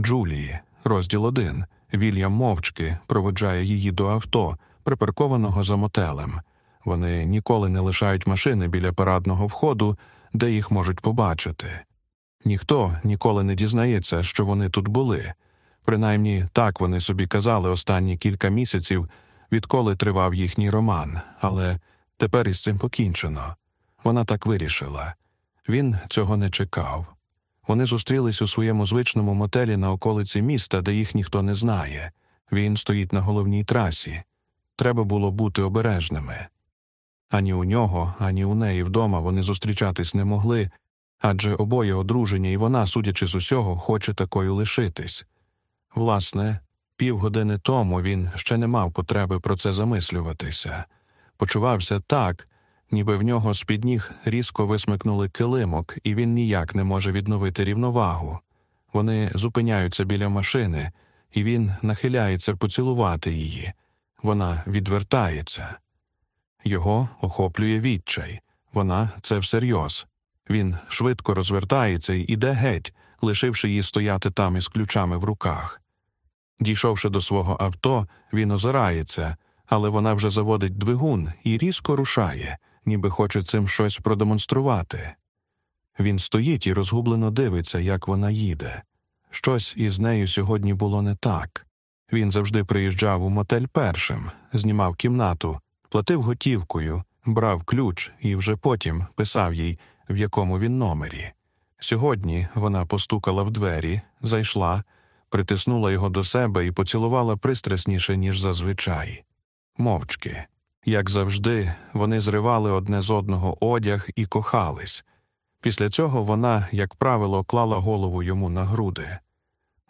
Джулії, розділ 1. Вільям мовчки проводжає її до авто, припаркованого за мотелем. Вони ніколи не лишають машини біля парадного входу, де їх можуть побачити. Ніхто ніколи не дізнається, що вони тут були. Принаймні так вони собі казали останні кілька місяців, відколи тривав їхній роман, але тепер із цим покінчено. Вона так вирішила. Він цього не чекав. Вони зустрілись у своєму звичному мотелі на околиці міста, де їх ніхто не знає. Він стоїть на головній трасі. Треба було бути обережними. Ані у нього, ані у неї вдома вони зустрічатись не могли, адже обоє одружені, і вона, судячи з усього, хоче такою лишитись. Власне, півгодини тому він ще не мав потреби про це замислюватися. Почувався так, ніби в нього з під ніг різко висмикнули килимок, і він ніяк не може відновити рівновагу. Вони зупиняються біля машини, і він нахиляється поцілувати її. Вона відвертається. Його охоплює відчай. Вона це всерйоз. Він швидко розвертається і іде геть, лишивши її стояти там із ключами в руках. Дійшовши до свого авто, він озирається, але вона вже заводить двигун і різко рушає, ніби хоче цим щось продемонструвати. Він стоїть і розгублено дивиться, як вона їде. Щось із нею сьогодні було не так. Він завжди приїжджав у мотель першим, знімав кімнату, платив готівкою, брав ключ і вже потім писав їй, в якому він номері. Сьогодні вона постукала в двері, зайшла, притиснула його до себе і поцілувала пристрасніше, ніж зазвичай. Мовчки. Як завжди, вони зривали одне з одного одяг і кохались. Після цього вона, як правило, клала голову йому на груди.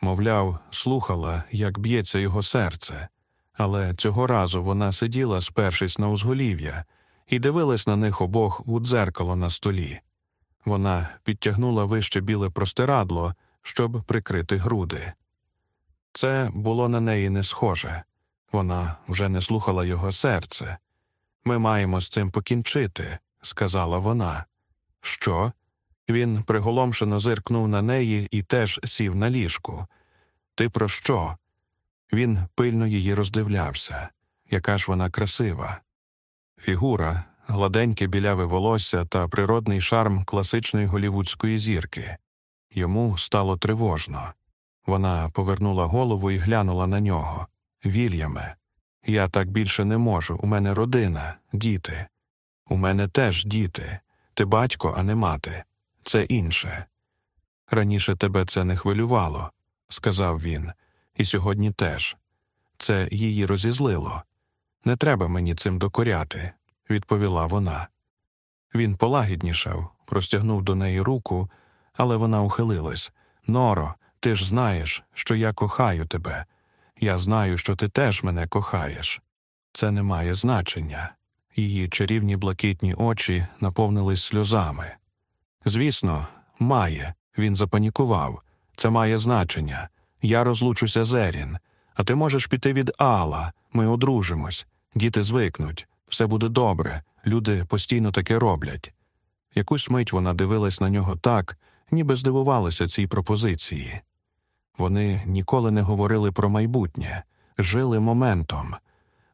Мовляв, слухала, як б'ється його серце, але цього разу вона сиділа, спершись на узголів'я, і дивилась на них обох у дзеркало на столі. Вона підтягнула вище біле простирадло, щоб прикрити груди. Це було на неї не схоже вона вже не слухала його серце. Ми маємо з цим покінчити, сказала вона. Що? Він приголомшено зиркнув на неї і теж сів на ліжку. Ти про що? Він пильно її роздивлявся. Яка ж вона красива. Фігура, гладеньке біляве волосся та природний шарм класичної голівудської зірки. Йому стало тривожно. Вона повернула голову і глянула на нього. Вільяме, я так більше не можу. У мене родина, діти. У мене теж діти. Ти батько, а не мати. Це інше. Раніше тебе це не хвилювало, сказав він, і сьогодні теж. Це її розізлило. Не треба мені цим докоряти, відповіла вона. Він полагіднішав, простягнув до неї руку, але вона ухилилась. Норо, ти ж знаєш, що я кохаю тебе. Я знаю, що ти теж мене кохаєш. Це не має значення. Її чарівні блакитні очі наповнились сльозами. Звісно, має. Він запанікував. Це має значення. Я розлучуся з Ерін. А ти можеш піти від Алла. Ми одружимось. Діти звикнуть. Все буде добре. Люди постійно таке роблять. Якусь мить вона дивилась на нього так, ніби здивувалася цій пропозиції. Вони ніколи не говорили про майбутнє, жили моментом,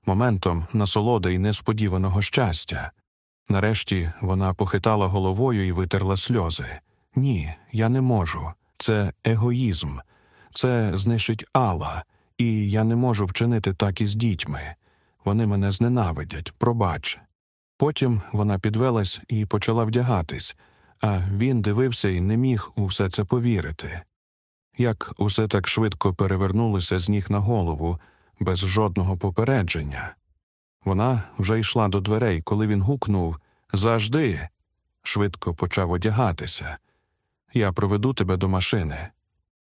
моментом насолоди й несподіваного щастя. Нарешті вона похитала головою і витерла сльози. Ні, я не можу. Це егоїзм, це знищить Алла, і я не можу вчинити так із дітьми. Вони мене зненавидять, пробач. Потім вона підвелась і почала вдягатись, а він дивився і не міг у все це повірити. Як усе так швидко перевернулося з ніг на голову, без жодного попередження. Вона вже йшла до дверей, коли він гукнув Завжди. Швидко почав одягатися. Я проведу тебе до машини.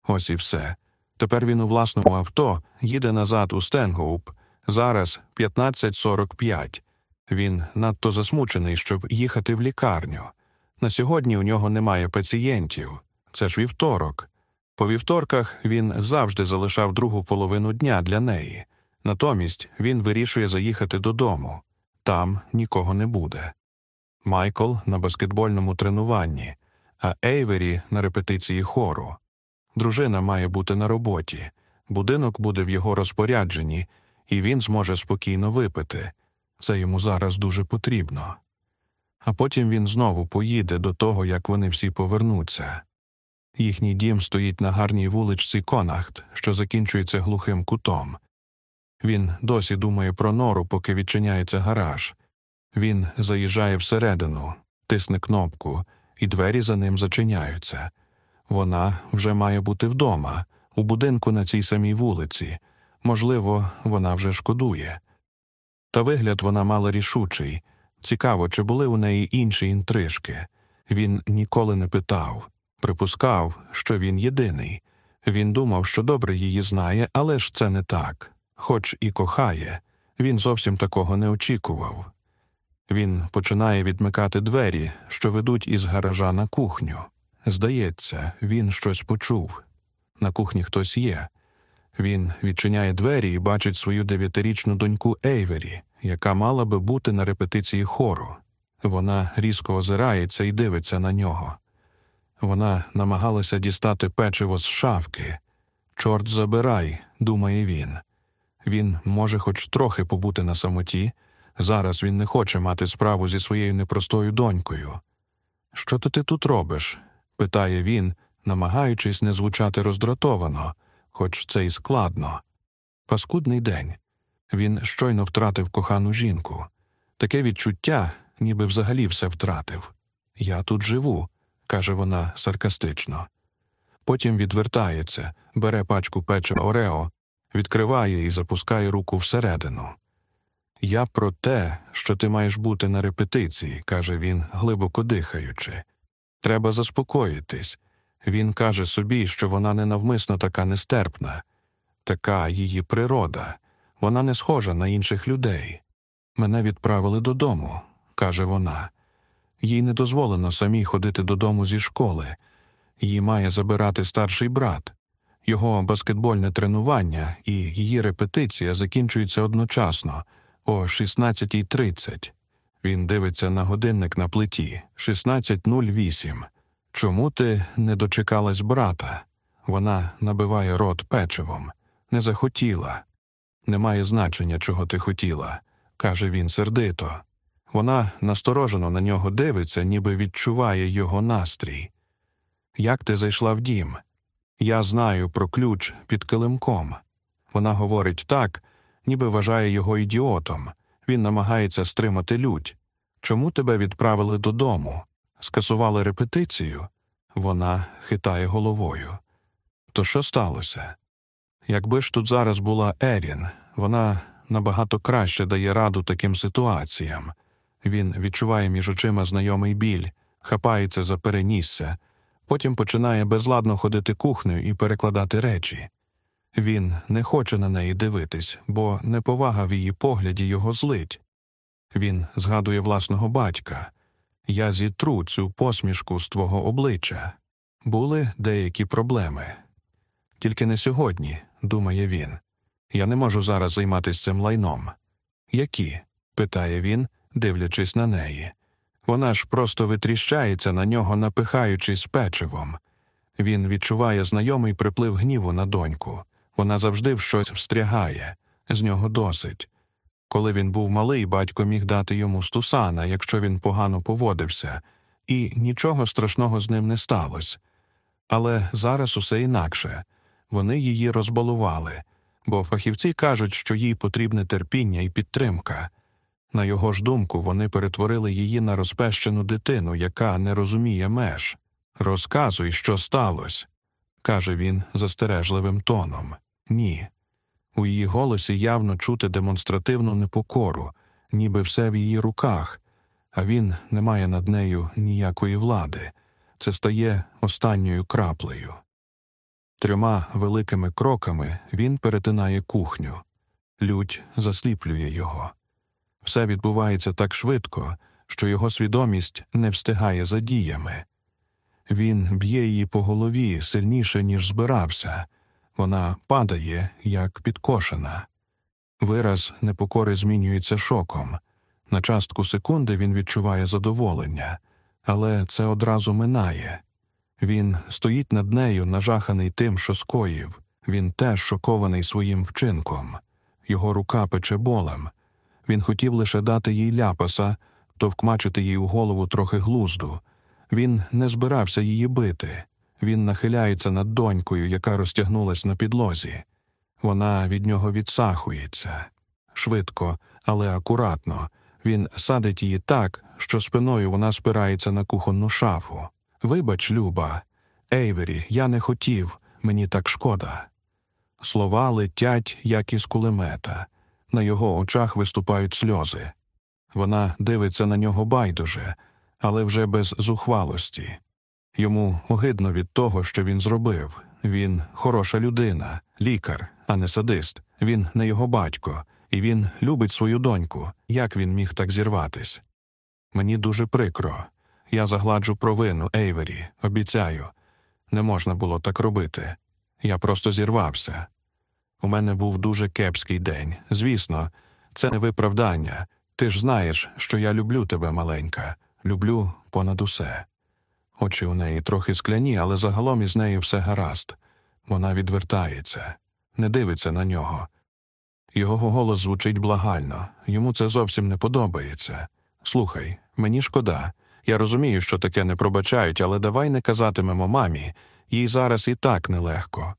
Ось і все. Тепер він у власному авто їде назад у Стенгоуп. Зараз 15.45. Він надто засмучений, щоб їхати в лікарню. На сьогодні у нього немає пацієнтів. Це ж вівторок. По вівторках він завжди залишав другу половину дня для неї. Натомість він вирішує заїхати додому. Там нікого не буде. Майкл на баскетбольному тренуванні, а Ейвері на репетиції хору. Дружина має бути на роботі, будинок буде в його розпорядженні, і він зможе спокійно випити. Це йому зараз дуже потрібно. А потім він знову поїде до того, як вони всі повернуться. Їхній дім стоїть на гарній вуличці Конахт, що закінчується глухим кутом. Він досі думає про нору, поки відчиняється гараж. Він заїжджає всередину, тисне кнопку, і двері за ним зачиняються. Вона вже має бути вдома, у будинку на цій самій вулиці. Можливо, вона вже шкодує. Та вигляд вона мала рішучий. Цікаво, чи були у неї інші інтрижки. Він ніколи не питав, припускав, що він єдиний. Він думав, що добре її знає, але ж це не так. Хоч і кохає, він зовсім такого не очікував. Він починає відмикати двері, що ведуть із гаража на кухню. Здається, він щось почув. На кухні хтось є. Він відчиняє двері і бачить свою дев'ятирічну доньку Ейвері, яка мала би бути на репетиції хору. Вона різко озирається і дивиться на нього. Вона намагалася дістати печиво з шафки. Чорт забирай, думає він. Він може хоч трохи побути на самоті. Зараз він не хоче мати справу зі своєю непростою донькою. Що то ти тут робиш? питає він, намагаючись не звучати роздратовано, хоч це й складно. Паскудний день. Він щойно втратив кохану жінку. Таке відчуття, ніби взагалі все втратив. Я тут живу, каже вона саркастично. Потім відвертається, бере пачку печива Орео, відкриває і запускає руку всередину. Я про те, що ти маєш бути на репетиції, каже він, глибоко дихаючи. Треба заспокоїтись. Він каже собі, що вона ненавмисно така нестерпна, така її природа, вона не схожа на інших людей. Мене відправили додому, каже вона. Їй не дозволено самій ходити додому зі школи. Її має забирати старший брат. Його баскетбольне тренування і її репетиція закінчуються одночасно о 16.30. Він дивиться на годинник на плиті 16.08. Чому ти не дочекалась брата? Вона набиває рот печивом. Не захотіла. Немає значення, чого ти хотіла, каже він сердито. Вона насторожено на нього дивиться, ніби відчуває його настрій. Як ти зайшла в дім? Я знаю про ключ під килимком. Вона говорить так, ніби вважає його ідіотом. Він намагається стримати лють. Чому тебе відправили додому? Скасували репетицію? Вона хитає головою. То що сталося? Якби ж тут зараз була Ерін, вона набагато краще дає раду таким ситуаціям. Він відчуває між очима знайомий біль, хапається за перенісся, потім починає безладно ходити кухнею і перекладати речі. Він не хоче на неї дивитись, бо неповага в її погляді його злить. Він згадує власного батька Я зітру цю посмішку з твого обличчя. Були деякі проблеми. Тільки не сьогодні, думає він. Я не можу зараз займатися цим лайном. Які? питає він, дивлячись на неї. Вона ж просто витріщається на нього, напихаючись печивом. Він відчуває знайомий приплив гніву на доньку. Вона завжди в щось встрягає, з нього досить. Коли він був малий, батько міг дати йому стусана, якщо він погано поводився, і нічого страшного з ним не сталося. Але зараз усе інакше вони її розбалували, бо фахівці кажуть, що їй потрібне терпіння і підтримка. На його ж думку, вони перетворили її на розпещену дитину, яка не розуміє меж. Розказуй, що сталося, каже він застережливим тоном. Ні. У її голосі явно чути демонстративну непокору, ніби все в її руках, а він не має над нею ніякої влади. Це стає останньою краплею. Трьома великими кроками він перетинає кухню. Лють засліплює його. Все відбувається так швидко, що його свідомість не встигає за діями. Він б'є її по голові сильніше, ніж збирався. Вона падає, як підкошена. Вираз непокори змінюється шоком. На частку секунди він відчуває задоволення, але це одразу минає. Він стоїть над нею, нажаханий тим, що скоїв. Він теж шокований своїм вчинком. Його рука пече болем. Він хотів лише дати їй ляпаса, то вкмачити їй у голову трохи глузду. Він не збирався її бити. Він нахиляється над донькою, яка розтягнулась на підлозі. Вона від нього відсахується. Швидко, але акуратно. Він садить її так, що спиною вона спирається на кухонну шафу. Вибач, Люба, Ейвері, я не хотів, мені так шкода. Слова летять, як із кулемета. На його очах виступають сльози. Вона дивиться на нього байдуже, але вже без зухвалості. Йому огидно від того, що він зробив. Він хороша людина, лікар, а не садист. Він не його батько, і він любить свою доньку. Як він міг так зірватись? Мені дуже прикро. Я загладжу провину, Ейвері, обіцяю. Не можна було так робити. Я просто зірвався. У мене був дуже кепський день. Звісно, це не виправдання. Ти ж знаєш, що я люблю тебе, маленька, люблю понад усе. Очі у неї трохи скляні, але загалом із нею все гаразд. Вона відвертається, не дивиться на нього. Його голос звучить благально, йому це зовсім не подобається. Слухай, мені шкода. Я розумію, що таке не пробачають, але давай не казатимемо мамі, їй зараз і так нелегко.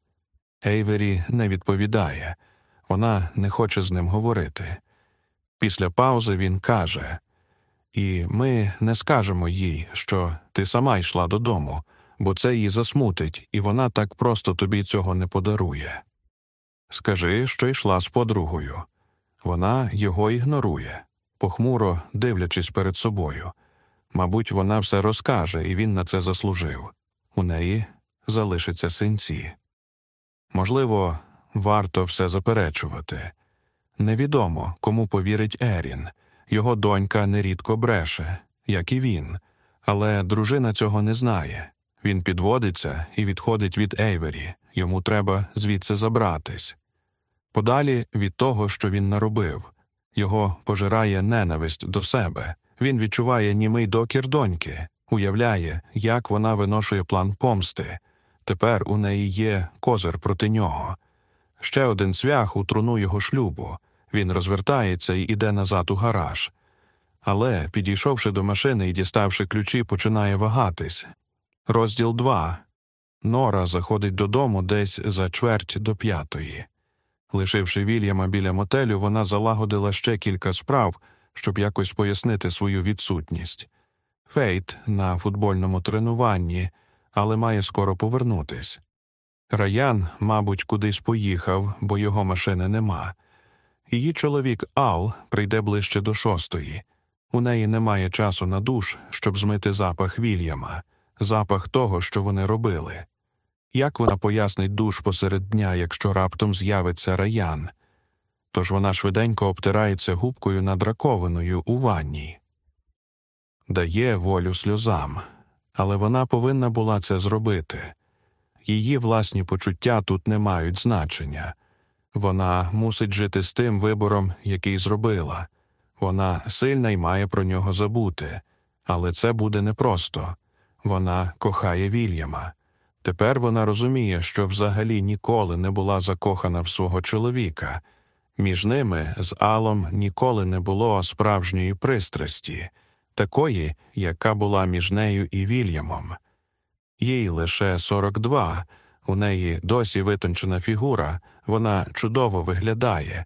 Ейвері не відповідає, вона не хоче з ним говорити. Після паузи він каже І ми не скажемо їй, що ти сама йшла додому, бо це її засмутить, і вона так просто тобі цього не подарує. Скажи, що йшла з подругою. Вона його ігнорує, похмуро дивлячись перед собою. Мабуть, вона все розкаже, і він на це заслужив. У неї залишаться синці. Можливо, варто все заперечувати. Невідомо, кому повірить Ерін. Його донька нерідко бреше, як і він, але дружина цього не знає. Він підводиться і відходить від Ейвері, йому треба звідси забратись. Подалі від того, що він наробив, його пожирає ненависть до себе. Він відчуває німий докір доньки, уявляє, як вона виношує план помсти. Тепер у неї є козир проти нього. Ще один цвях у труну його шлюбу. Він розвертається і йде назад у гараж. Але, підійшовши до машини і діставши ключі, починає вагатись. Розділ 2. Нора заходить додому десь за чверть до п'ятої. Лишивши Вільяма біля мотелю, вона залагодила ще кілька справ, щоб якось пояснити свою відсутність. Фейт на футбольному тренуванні, але має скоро повернутись. Раян, мабуть, кудись поїхав, бо його машини нема. Її чоловік Ал прийде ближче до шостої. У неї немає часу на душ, щоб змити запах Вільяма, запах того, що вони робили. Як вона пояснить душ посеред дня, якщо раптом з'явиться раян? Тож вона швиденько обтирається губкою над раковиною у ванні, дає волю сльозам, але вона повинна була це зробити. Її власні почуття тут не мають значення. Вона мусить жити з тим вибором, який зробила. Вона сильна і має про нього забути, але це буде непросто. Вона кохає Вільяма. Тепер вона розуміє, що взагалі ніколи не була закохана в свого чоловіка. Між ними з Алом ніколи не було справжньої пристрасті, такої, яка була між нею і Вільямом. Їй лише 42, у неї досі витончена фігура, вона чудово виглядає.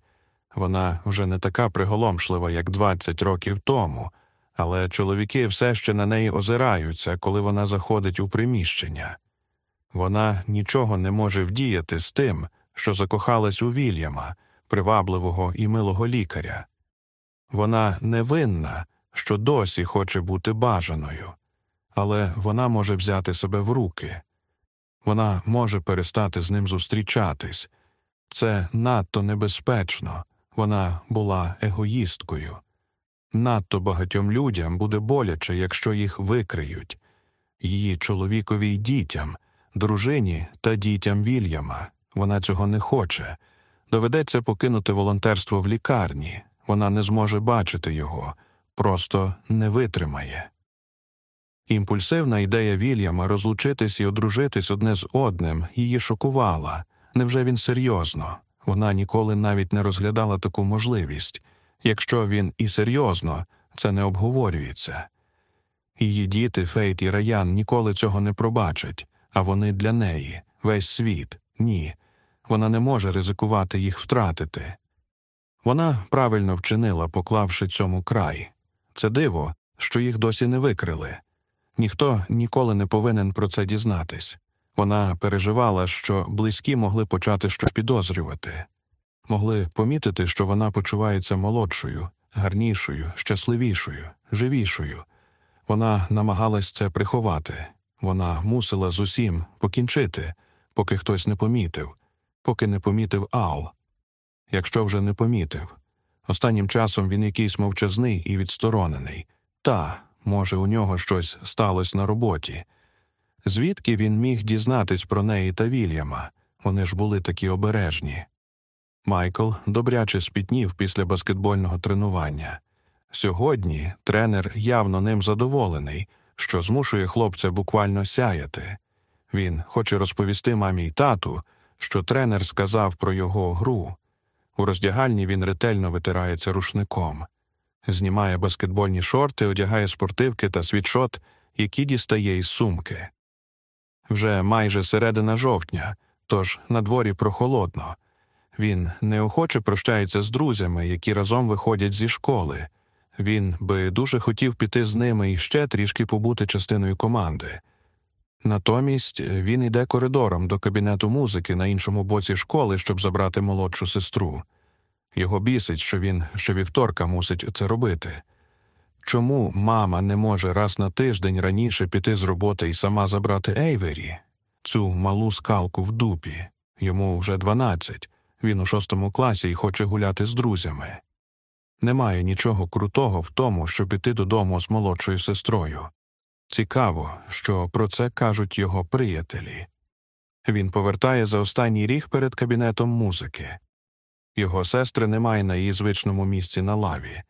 Вона вже не така приголомшлива, як 20 років тому, але чоловіки все ще на неї озираються, коли вона заходить у приміщення. Вона нічого не може вдіяти з тим, що закохалась у Вільяма, привабливого і милого лікаря. Вона невинна, що досі хоче бути бажаною, але вона може взяти себе в руки. Вона може перестати з ним зустрічатись. Це надто небезпечно. Вона була егоїсткою. Надто багатьом людям буде боляче, якщо їх викриють, її чоловікові й дітям, дружині та дітям Вільяма. Вона цього не хоче. Доведеться покинути волонтерство в лікарні. Вона не зможе бачити його, просто не витримає. Імпульсивна ідея Вільяма розлучитись і одружитись одне з одним її шокувала. Невже він серйозно? Вона ніколи навіть не розглядала таку можливість. Якщо він і серйозно, це не обговорюється. Її діти, Фейт і Раян, ніколи цього не пробачать, а вони для неї, весь світ, ні. Вона не може ризикувати їх втратити. Вона правильно вчинила, поклавши цьому край. Це диво, що їх досі не викрили. Ніхто ніколи не повинен про це дізнатись. Вона переживала, що близькі могли почати щось підозрювати, могли помітити, що вона почувається молодшою, гарнішою, щасливішою, живішою. Вона намагалась це приховати, вона мусила з усім покінчити, поки хтось не помітив, поки не помітив Ал. Якщо вже не помітив. Останнім часом він якийсь мовчазний і відсторонений. Та, може, у нього щось сталося на роботі. Звідки він міг дізнатись про неї та Вільяма? Вони ж були такі обережні. Майкл добряче спітнів після баскетбольного тренування. Сьогодні тренер явно ним задоволений, що змушує хлопця буквально сяяти. Він хоче розповісти мамі й тату, що тренер сказав про його гру. У роздягальні він ретельно витирається рушником, знімає баскетбольні шорти, одягає спортивки та світшот, які дістає із сумки. Вже майже середина жовтня, тож на дворі прохолодно. Він неохоче прощається з друзями, які разом виходять зі школи. Він би дуже хотів піти з ними і ще трішки побути частиною команди. Натомість він йде коридором до кабінету музики на іншому боці школи, щоб забрати молодшу сестру. Його бісить, що він щовівторка мусить це робити. Чому мама не може раз на тиждень раніше піти з роботи і сама забрати Ейвері, цю малу скалку в дупі? Йому вже дванадцять, він у шостому класі і хоче гуляти з друзями. Немає нічого крутого в тому, щоб іти додому з молодшою сестрою. Цікаво, що про це кажуть його приятелі. Він повертає за останній ріг перед кабінетом музики. Його сестри немає на її звичному місці на лаві.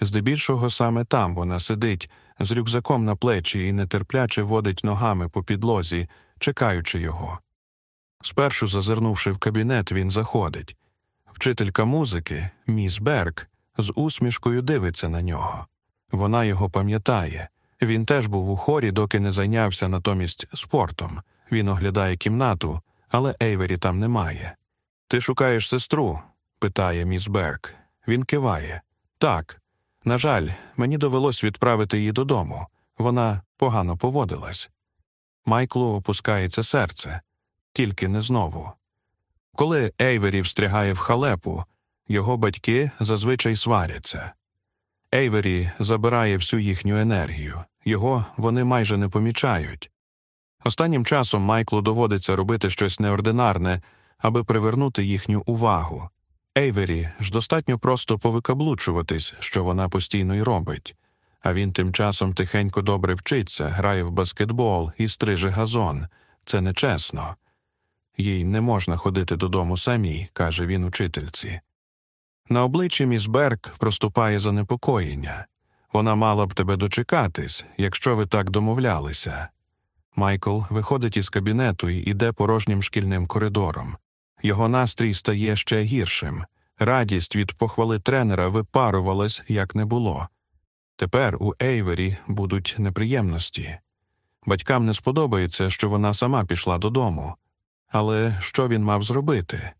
Здебільшого саме там вона сидить з рюкзаком на плечі і нетерпляче водить ногами по підлозі, чекаючи його. Спершу, зазирнувши в кабінет, він заходить. Вчителька музики, міс Берк, з усмішкою дивиться на нього. Вона його пам'ятає. Він теж був у хорі, доки не зайнявся натомість спортом. Він оглядає кімнату, але Ейвері там немає. Ти шукаєш сестру? питає міс Берк. Він киває. Так. На жаль, мені довелось відправити її додому. Вона погано поводилась. Майклу опускається серце, тільки не знову. Коли Ейвері встрягає в халепу, його батьки зазвичай сваряться. Ейвері забирає всю їхню енергію, його вони майже не помічають. Останнім часом Майклу доводиться робити щось неординарне, аби привернути їхню увагу. Ейвері ж достатньо просто повикаблучуватись, що вона постійно й робить, а він тим часом тихенько добре вчиться, грає в баскетбол і стриже газон. Це нечесно. Їй не можна ходити додому самій, каже він учительці. На обличчі міс Берг проступає занепокоєння. Вона мала б тебе дочекатись, якщо ви так домовлялися. Майкл виходить із кабінету і йде порожнім шкільним коридором. Його настрій стає ще гіршим. Радість від похвали тренера випарувалась, як не було. Тепер у Ейвері будуть неприємності. Батькам не сподобається, що вона сама пішла додому. Але що він мав зробити?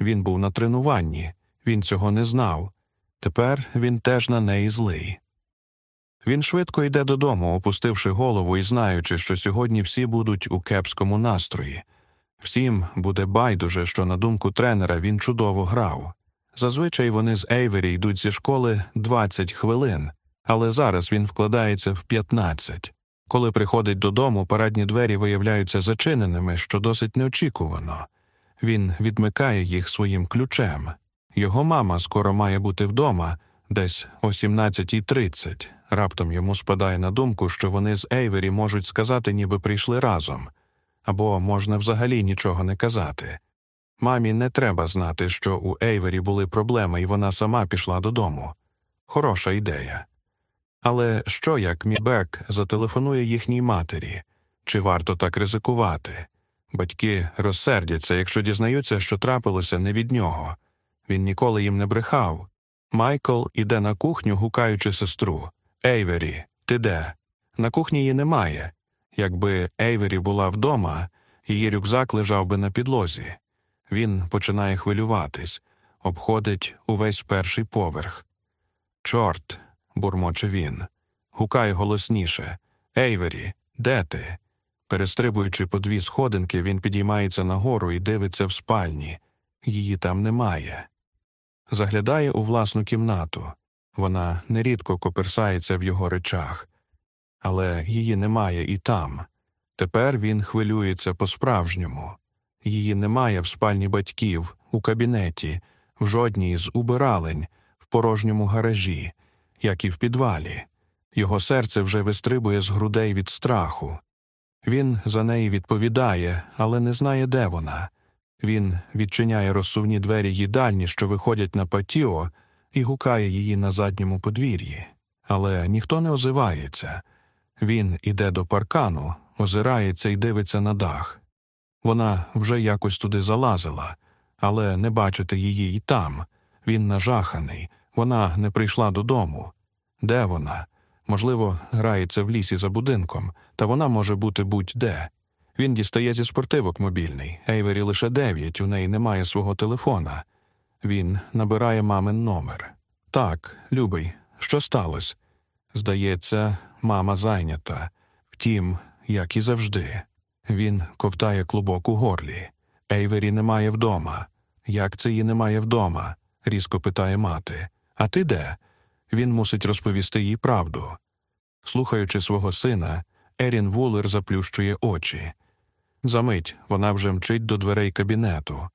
Він був на тренуванні, він цього не знав. Тепер він теж на неї злий. Він швидко йде додому, опустивши голову і знаючи, що сьогодні всі будуть у кепському настрої. Всім буде байдуже, що, на думку тренера, він чудово грав. Зазвичай вони з Ейвері йдуть зі школи 20 хвилин, але зараз він вкладається в 15. Коли приходить додому, парадні двері виявляються зачиненими, що досить неочікувано. Він відмикає їх своїм ключем. Його мама скоро має бути вдома, десь о 17.30. Раптом йому спадає на думку, що вони з Ейвері можуть сказати, ніби прийшли разом, або можна взагалі нічого не казати. Мамі не треба знати, що у Ейвері були проблеми, і вона сама пішла додому. Хороша ідея. Але що як Мібек зателефонує їхній матері? Чи варто так ризикувати? Батьки розсердяться, якщо дізнаються, що трапилося не від нього. Він ніколи їм не брехав. Майкл іде на кухню, гукаючи сестру. Ейвері, ти де? На кухні її немає. Якби Ейвері була вдома, її рюкзак лежав би на підлозі. Він починає хвилюватись, обходить увесь перший поверх. Чорт, бурмоче він. Гукає голосніше. Ейвері, де ти? Перестрибуючи по дві сходинки, він підіймається нагору і дивиться в спальні. Її там немає. Заглядає у власну кімнату. Вона нерідко коперсається в його речах, але її немає і там. Тепер він хвилюється по-справжньому. Її немає в спальні батьків, у кабінеті, в жодній з убиралень, в порожньому гаражі, як і в підвалі. Його серце вже вистрибує з грудей від страху. Він за неї відповідає, але не знає, де вона. Він відчиняє розсувні двері їдальні, що виходять на патіо, і гукає її на задньому подвір'ї. Але ніхто не озивається. Він іде до паркану, озирається і дивиться на дах. Вона вже якось туди залазила, але не бачити її і там. Він нажаханий, вона не прийшла додому. Де вона? Можливо, грається в лісі за будинком, та вона може бути будь-де. Він дістає зі спортивок мобільний. Ейвері лише дев'ять, у неї немає свого телефона. Він набирає мамин номер. Так, любий, що сталося? Здається, мама зайнята. Втім, як і завжди. Він ковтає клубок у горлі. Ейвері немає вдома. Як це її немає вдома? різко питає мати. А ти де? Він мусить розповісти їй правду. Слухаючи свого сина, Ерін Вулер заплющує очі. Замить вона вже мчить до дверей кабінету.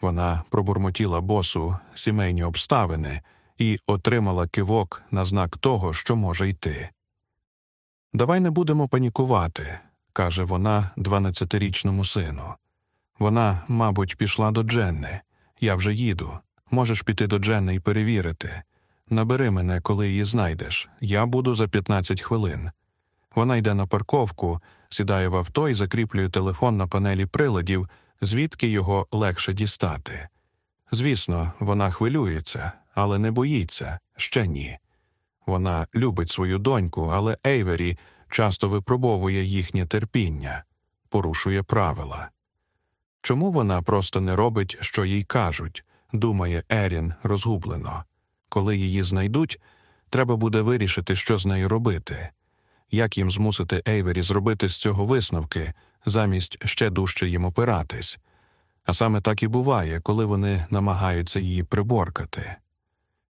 Вона пробурмотіла босу сімейні обставини і отримала кивок на знак того, що може йти. Давай не будемо панікувати, каже вона дванадцятирічному сину. Вона, мабуть, пішла до Дженни. Я вже їду. Можеш піти до Дженни і перевірити. Набери мене, коли її знайдеш. Я буду за 15 хвилин. Вона йде на парковку, сідає в авто і закріплює телефон на панелі приладів, звідки його легше дістати. Звісно, вона хвилюється, але не боїться ще ні. Вона любить свою доньку, але Ейвері часто випробовує їхнє терпіння, порушує правила. Чому вона просто не робить, що їй кажуть, думає Ерін розгублено. Коли її знайдуть, треба буде вирішити, що з нею робити, як їм змусити Ейвері зробити з цього висновки, замість ще дужче їм опиратись. А саме так і буває, коли вони намагаються її приборкати.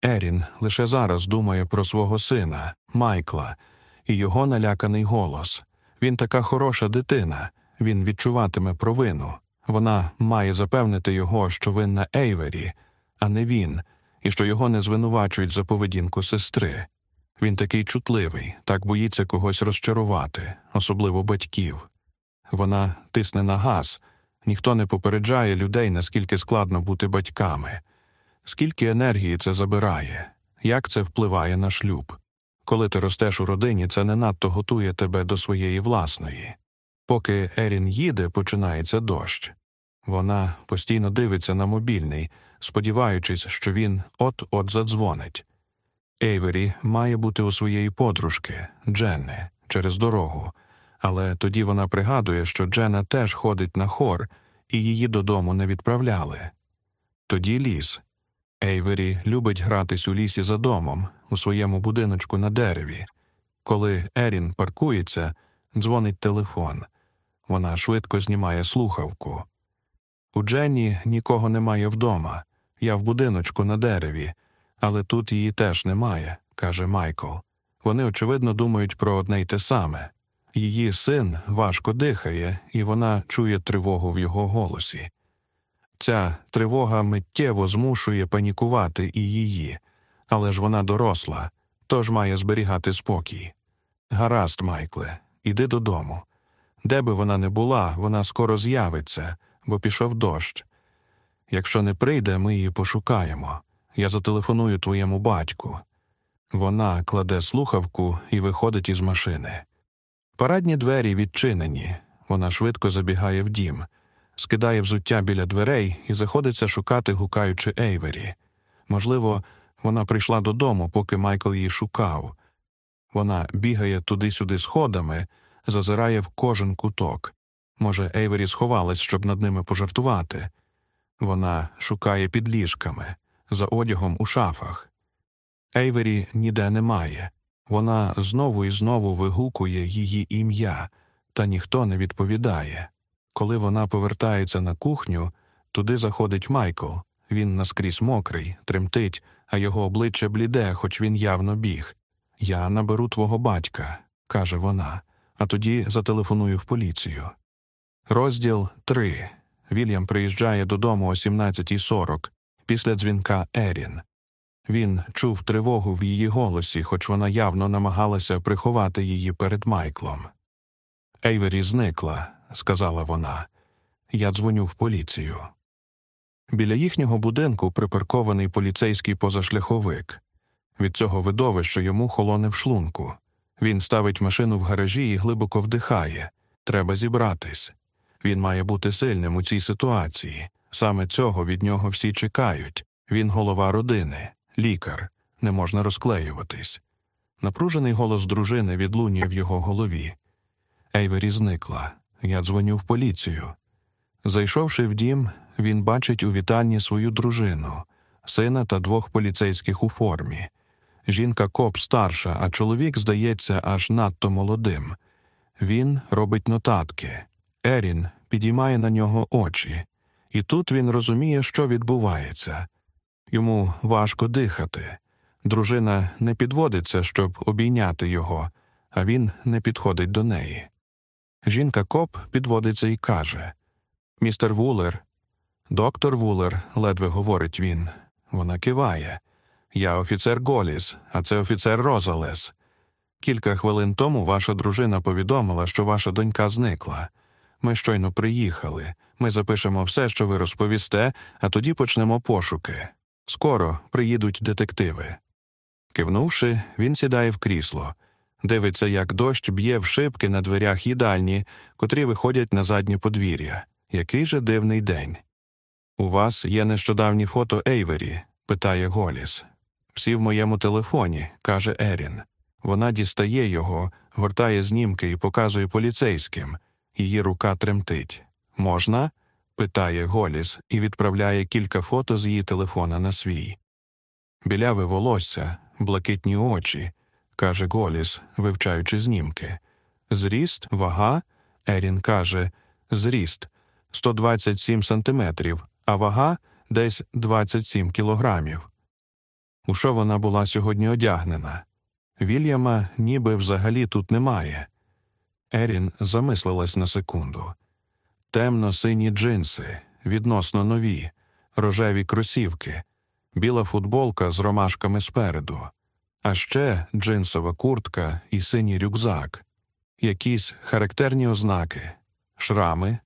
Ерін лише зараз думає про свого сина, Майкла, і його наляканий голос. Він така хороша дитина, він відчуватиме провину. Вона має запевнити його, що винна Ейвері, а не він, і що його не звинувачують за поведінку сестри. Він такий чутливий, так боїться когось розчарувати, особливо батьків. Вона тисне на газ, ніхто не попереджає людей, наскільки складно бути батьками, скільки енергії це забирає, як це впливає на шлюб. Коли ти ростеш у родині, це не надто готує тебе до своєї власної. Поки Ерін їде, починається дощ. Вона постійно дивиться на мобільний, сподіваючись, що він от-от задзвонить. Ейвері має бути у своєї подружки, Дженни, через дорогу, але тоді вона пригадує, що Джена теж ходить на хор, і її додому не відправляли. Тоді ліс. Ейвері любить гратись у лісі за домом, у своєму будиночку на дереві. Коли Ерін паркується, дзвонить телефон. Вона швидко знімає слухавку. У Дженні нікого немає вдома. Я в будиночку на дереві, але тут її теж немає, каже Майкл. Вони, очевидно, думають про одне й те саме. Її син важко дихає, і вона чує тривогу в його голосі. Ця тривога миттєво змушує панікувати і її, але ж вона доросла, тож має зберігати спокій. Гаразд, Майкле, іди додому. Де би вона не була, вона скоро з'явиться, бо пішов дощ. Якщо не прийде, ми її пошукаємо. Я зателефоную твоєму батьку. Вона кладе слухавку і виходить із машини. Парадні двері відчинені. Вона швидко забігає в дім, скидає взуття біля дверей і заходиться шукати, гукаючи Ейвері. Можливо, вона прийшла додому, поки Майкл її шукав. Вона бігає туди-сюди сходами, зазирає в кожен куток. Може, Ейвері сховалась, щоб над ними пожартувати. Вона шукає під ліжками, за одягом у шафах. Ейвері ніде немає. Вона знову і знову вигукує її ім'я, та ніхто не відповідає. Коли вона повертається на кухню, туди заходить Майкл. Він наскрізь мокрий, тремтить, а його обличчя бліде, хоч він явно біг. Я наберу твого батька, каже вона, а тоді зателефоную в поліцію. Розділ 3. Вільям приїжджає додому о 17.40 після дзвінка Ерін. Він чув тривогу в її голосі, хоч вона явно намагалася приховати її перед Майклом. Ейвері зникла, сказала вона. Я дзвоню в поліцію. Біля їхнього будинку припаркований поліцейський позашляховик. Від цього видовища йому холоне в шлунку. Він ставить машину в гаражі і глибоко вдихає. Треба зібратись. Він має бути сильним у цій ситуації. Саме цього від нього всі чекають. Він голова родини, лікар, не можна розклеюватись. Напружений голос дружини відлунює в його голові. Ейвері зникла. Я дзвоню в поліцію. Зайшовши в дім, він бачить у вітальні свою дружину, сина та двох поліцейських у формі. Жінка коп старша, а чоловік здається аж надто молодим. Він робить нотатки. Ерін підіймає на нього очі, і тут він розуміє, що відбувається. Йому важко дихати. Дружина не підводиться, щоб обійняти його, а він не підходить до неї. Жінка коп підводиться і каже Містер Вулер, доктор Вулер, ледве говорить він. Вона киває. Я офіцер Голіс, а це офіцер Розалес. Кілька хвилин тому ваша дружина повідомила, що ваша донька зникла. Ми щойно приїхали. Ми запишемо все, що ви розповісте, а тоді почнемо пошуки. Скоро приїдуть детективи. Кивнувши, він сідає в крісло, дивиться, як дощ б'є в шибки на дверях їдальні, котрі виходять на заднє подвір'я. Який же дивний день. У вас є нещодавні фото Ейвері? питає Голіс. Всі в моєму телефоні, каже Ерін. Вона дістає його, гортає знімки і показує поліцейським. Її рука тремтить. Можна? Питає Голіс і відправляє кілька фото з її телефона на свій. Біляве волосся, блакитні очі, каже Голіс, вивчаючи знімки. Зріст, вага. Ерін каже зріст 127 сантиметрів, а вага десь 27 кілограмів. У що вона була сьогодні одягнена? Вільяма ніби взагалі тут немає. Ерін замислилась на секунду. Темно сині джинси, відносно нові, рожеві кросівки, біла футболка з ромашками спереду, а ще джинсова куртка і синій рюкзак, якісь характерні ознаки, шрами.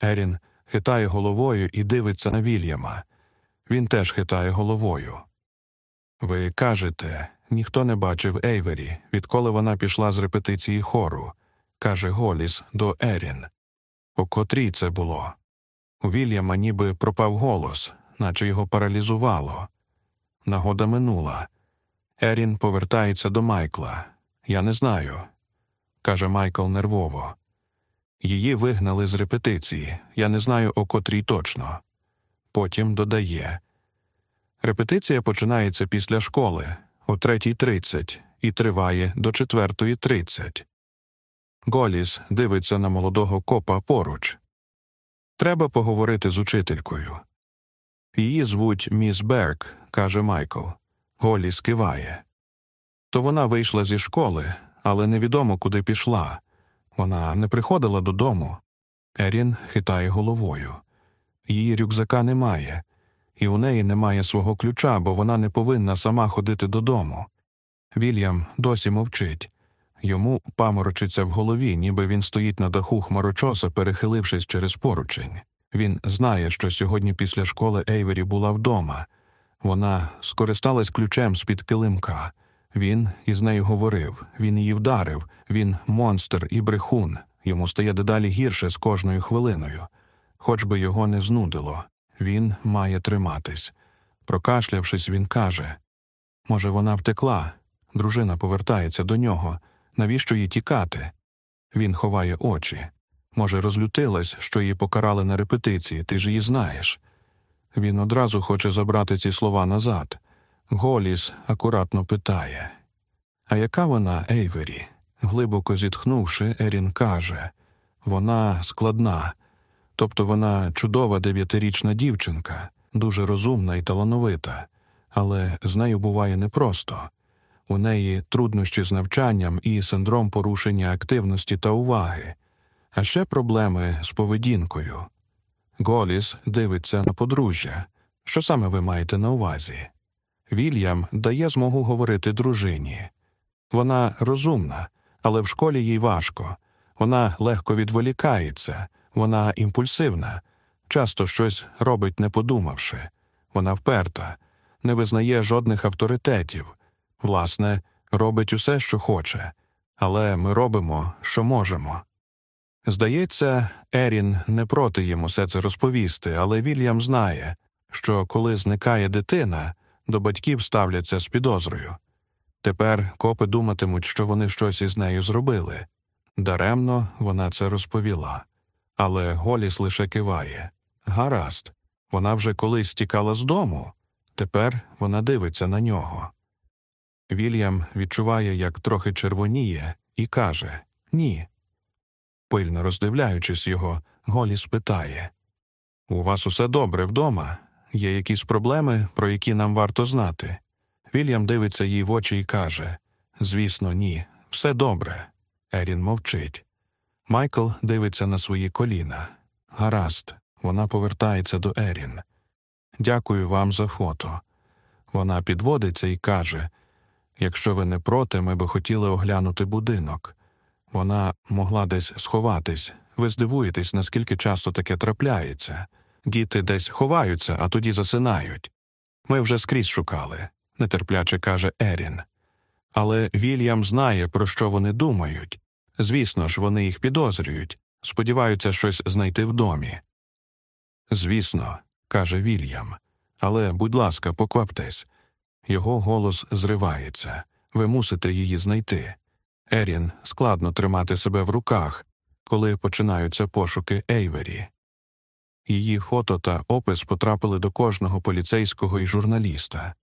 Ерін хитає головою і дивиться на Вільяма. Він теж хитає головою. Ви кажете, ніхто не бачив Ейвері, відколи вона пішла з репетиції хору, каже Голіс до Ерін. У котрій це було. У Вільяма ніби пропав голос, наче його паралізувало. Нагода минула. Ерін повертається до Майкла. Я не знаю, каже Майкл нервово. Її вигнали з репетиції. Я не знаю, о котрій точно. Потім додає Репетиція починається після школи о 3.30 і триває до 4.30. Голіс дивиться на молодого копа поруч. Треба поговорити з учителькою. Її звуть міс Берк, каже Майкл. Голіс киває. То вона вийшла зі школи, але невідомо, куди пішла. Вона не приходила додому. Ерін хитає головою. Її рюкзака немає, і у неї немає свого ключа, бо вона не повинна сама ходити додому. Вільям досі мовчить. Йому паморочиться в голові, ніби він стоїть на даху хмарочоса, перехилившись через поручень. Він знає, що сьогодні після школи Ейвері була вдома. Вона скористалась ключем з під килимка. Він із нею говорив, він її вдарив, він монстр і брехун. Йому стає дедалі гірше з кожною хвилиною. Хоч би його не знудило, він має триматись. Прокашлявшись, він каже може, вона втекла. Дружина повертається до нього. Навіщо їй тікати? Він ховає очі. Може, розлютилась, що її покарали на репетиції, ти ж її знаєш. Він одразу хоче забрати ці слова назад. Голіс акуратно питає А яка вона, Ейвері? Глибоко зітхнувши, Ерін каже вона складна, тобто вона чудова дев'ятирічна дівчинка, дуже розумна і талановита, але з нею буває непросто. У неї труднощі з навчанням і синдром порушення активності та уваги, а ще проблеми з поведінкою. Голіс дивиться на подружжя. Що саме ви маєте на увазі? Вільям дає змогу говорити дружині. Вона розумна, але в школі їй важко. Вона легко відволікається, вона імпульсивна, часто щось робить, не подумавши. Вона вперта, не визнає жодних авторитетів. Власне, робить усе, що хоче, але ми робимо, що можемо. Здається, Ерін не проти їм усе це розповісти, але Вільям знає, що коли зникає дитина, до батьків ставляться з підозрою. Тепер копи думатимуть, що вони щось із нею зробили. Даремно вона це розповіла. Але Голіс лише киває гаразд, вона вже колись тікала з дому, тепер вона дивиться на нього. Вільям відчуває, як трохи червоніє, і каже Ні. Пильно роздивляючись його, Голіс питає У вас усе добре вдома? Є якісь проблеми, про які нам варто знати? Вільям дивиться їй в очі і каже Звісно, ні, все добре. Ерін мовчить. Майкл дивиться на свої коліна. Гаразд, вона повертається до Ерін. Дякую вам за фото. Вона підводиться і каже Якщо ви не проти, ми би хотіли оглянути будинок. Вона могла десь сховатись. Ви здивуєтесь, наскільки часто таке трапляється. Діти десь ховаються, а тоді засинають. Ми вже скрізь шукали, нетерпляче каже Ерін. Але Вільям знає, про що вони думають. Звісно ж, вони їх підозрюють, сподіваються щось знайти в домі. Звісно, каже Вільям. Але, будь ласка, покваптесь. Його голос зривається. Ви мусите її знайти. Ерін складно тримати себе в руках, коли починаються пошуки Ейвері. Її фото та опис потрапили до кожного поліцейського і журналіста.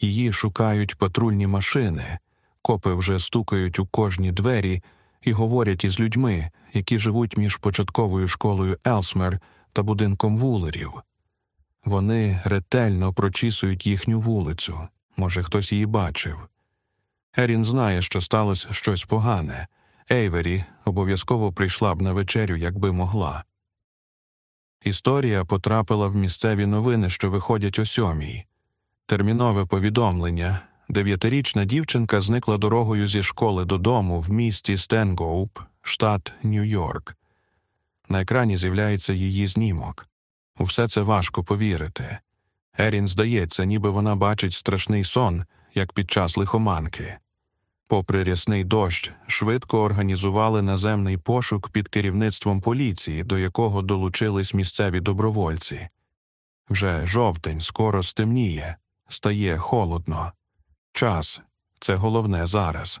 Її шукають патрульні машини, копи вже стукають у кожні двері і говорять із людьми, які живуть між початковою школою Елсмер та будинком вулерів. Вони ретельно прочісують їхню вулицю. Може, хтось її бачив. Ерін знає, що сталося щось погане. Ейвері обов'язково прийшла б на вечерю, якби могла. Історія потрапила в місцеві новини, що виходять о сьомій. Термінове повідомлення дев'ятирічна дівчинка зникла дорогою зі школи додому в місті Стенгоуп, штат Нью-Йорк. На екрані з'являється її знімок. У все це важко повірити. Ерін здається, ніби вона бачить страшний сон, як під час лихоманки. Попри рясний дощ, швидко організували наземний пошук під керівництвом поліції, до якого долучились місцеві добровольці. Вже жовтень скоро стемніє, стає холодно. Час це головне зараз.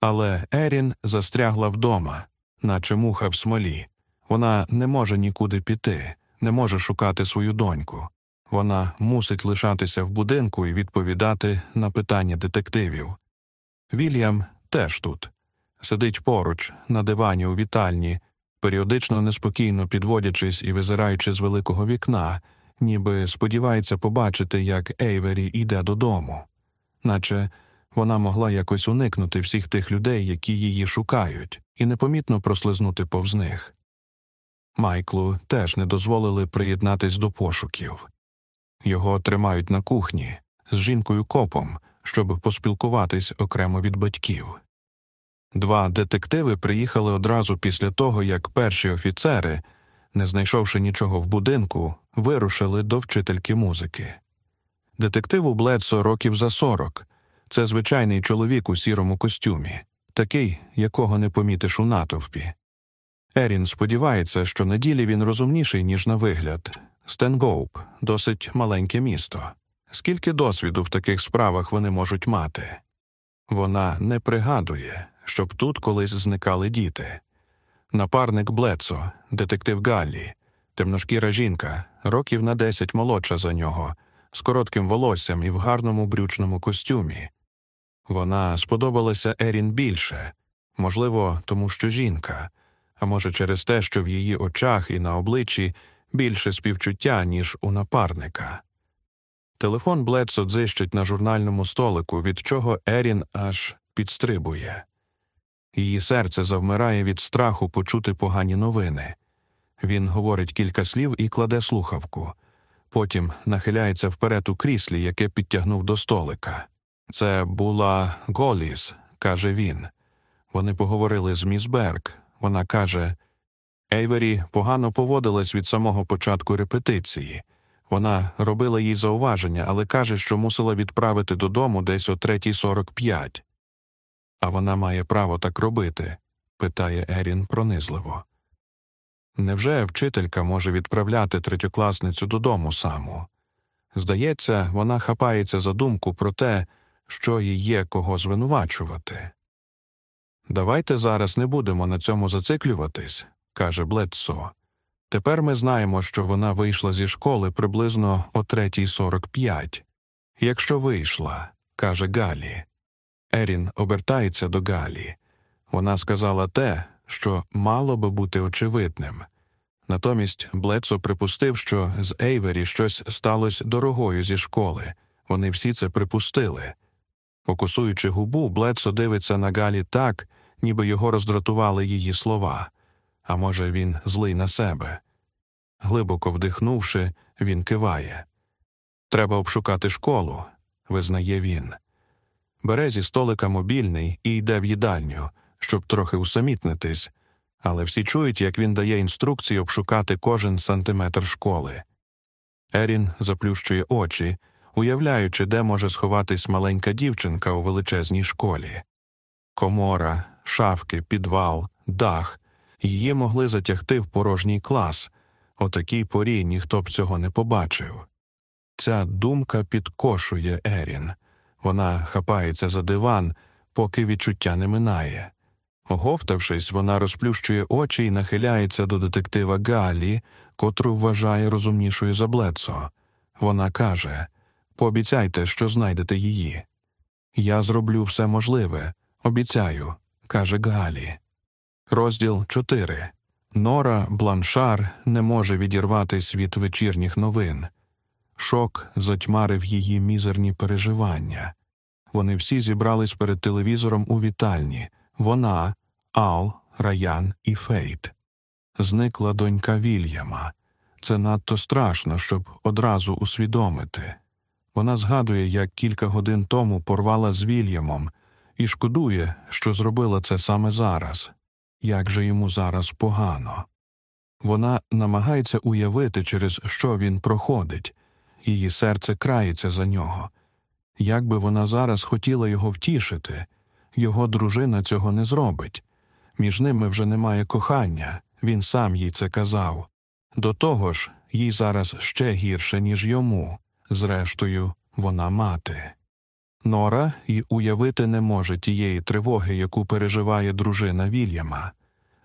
Але Ерін застрягла вдома, наче муха в смолі. Вона не може нікуди піти, не може шукати свою доньку. Вона мусить лишатися в будинку і відповідати на питання детективів. Вільям теж тут сидить поруч, на дивані у вітальні, періодично неспокійно підводячись і визираючи з великого вікна, ніби сподівається побачити, як Ейвері йде додому, наче вона могла якось уникнути всіх тих людей, які її шукають, і непомітно прослизнути повз них. Майклу теж не дозволили приєднатись до пошуків. Його тримають на кухні з жінкою копом, щоб поспілкуватись окремо від батьків. Два детективи приїхали одразу після того, як перші офіцери, не знайшовши нічого в будинку, вирушили до вчительки музики. Детективу Бледсо років за сорок, Це звичайний чоловік у сірому костюмі, такий, якого не помітиш у натовпі. Ерін сподівається, що на ділі він розумніший, ніж на вигляд. Стенгоуп досить маленьке місто. Скільки досвіду в таких справах вони можуть мати? Вона не пригадує, щоб тут колись зникали діти. Напарник Блецо, детектив Галлі, темношкіра жінка, років на десять молодша за нього, з коротким волоссям і в гарному брючному костюмі. Вона сподобалася Ерін більше, можливо, тому що жінка, а може, через те, що в її очах і на обличчі більше співчуття, ніж у напарника. Телефон Блецо дзищить на журнальному столику, від чого Ерін аж підстрибує. Її серце завмирає від страху почути погані новини. Він говорить кілька слів і кладе слухавку. Потім нахиляється вперед у кріслі, яке підтягнув до столика. Це була Голіс, каже він. Вони поговорили з міс Берг. Вона каже Ейвері погано поводилась від самого початку репетиції. Вона робила їй зауваження, але каже, що мусила відправити додому десь о 3.45. А вона має право так робити? питає Ерін пронизливо. Невже вчителька може відправляти третьокласницю додому саму? Здається, вона хапається за думку про те, що їй є кого звинувачувати. Давайте зараз не будемо на цьому зациклюватись, каже Блетсо. Тепер ми знаємо, що вона вийшла зі школи приблизно о 3.45. Якщо вийшла, каже Галі. Ерін обертається до Галі. Вона сказала те, що мало би бути очевидним. Натомість Блецо припустив, що з Ейвері щось сталося дорогою зі школи. Вони всі це припустили. Покусуючи губу, Блецо дивиться на Галі так, ніби його роздратували її слова, а може, він злий на себе. Глибоко вдихнувши, він киває. Треба обшукати школу, визнає він. Бере зі столика мобільний і йде в їдальню, щоб трохи усамітнитись, але всі чують, як він дає інструкції обшукати кожен сантиметр школи. Ерін заплющує очі, уявляючи, де може сховатись маленька дівчинка у величезній школі. Комора, шафки, підвал, дах її могли затягти в порожній клас. О такій порі ніхто б цього не побачив. Ця думка підкошує Ерін. Вона хапається за диван, поки відчуття не минає. Оговтавшись, вона розплющує очі і нахиляється до детектива Галі, котру вважає розумнішою за Блецо. Вона каже Пообіцяйте, що знайдете її. Я зроблю все можливе. Обіцяю, каже Галі. Розділ 4. Нора Бланшар не може відірватись від вечірніх новин. Шок затьмарив її мізерні переживання. Вони всі зібрались перед телевізором у вітальні вона, Ал, Раян і Фейт. Зникла донька Вільяма. Це надто страшно, щоб одразу усвідомити. Вона згадує, як кілька годин тому порвала з Вільямом, і шкодує, що зробила це саме зараз. Як же йому зараз погано. Вона намагається уявити, через що він проходить, її серце крається за нього. Як би вона зараз хотіла його втішити, його дружина цього не зробить. Між ними вже немає кохання, він сам їй це казав. До того ж, їй зараз ще гірше, ніж йому. Зрештою, вона мати. Нора й уявити не може тієї тривоги, яку переживає дружина Вільяма.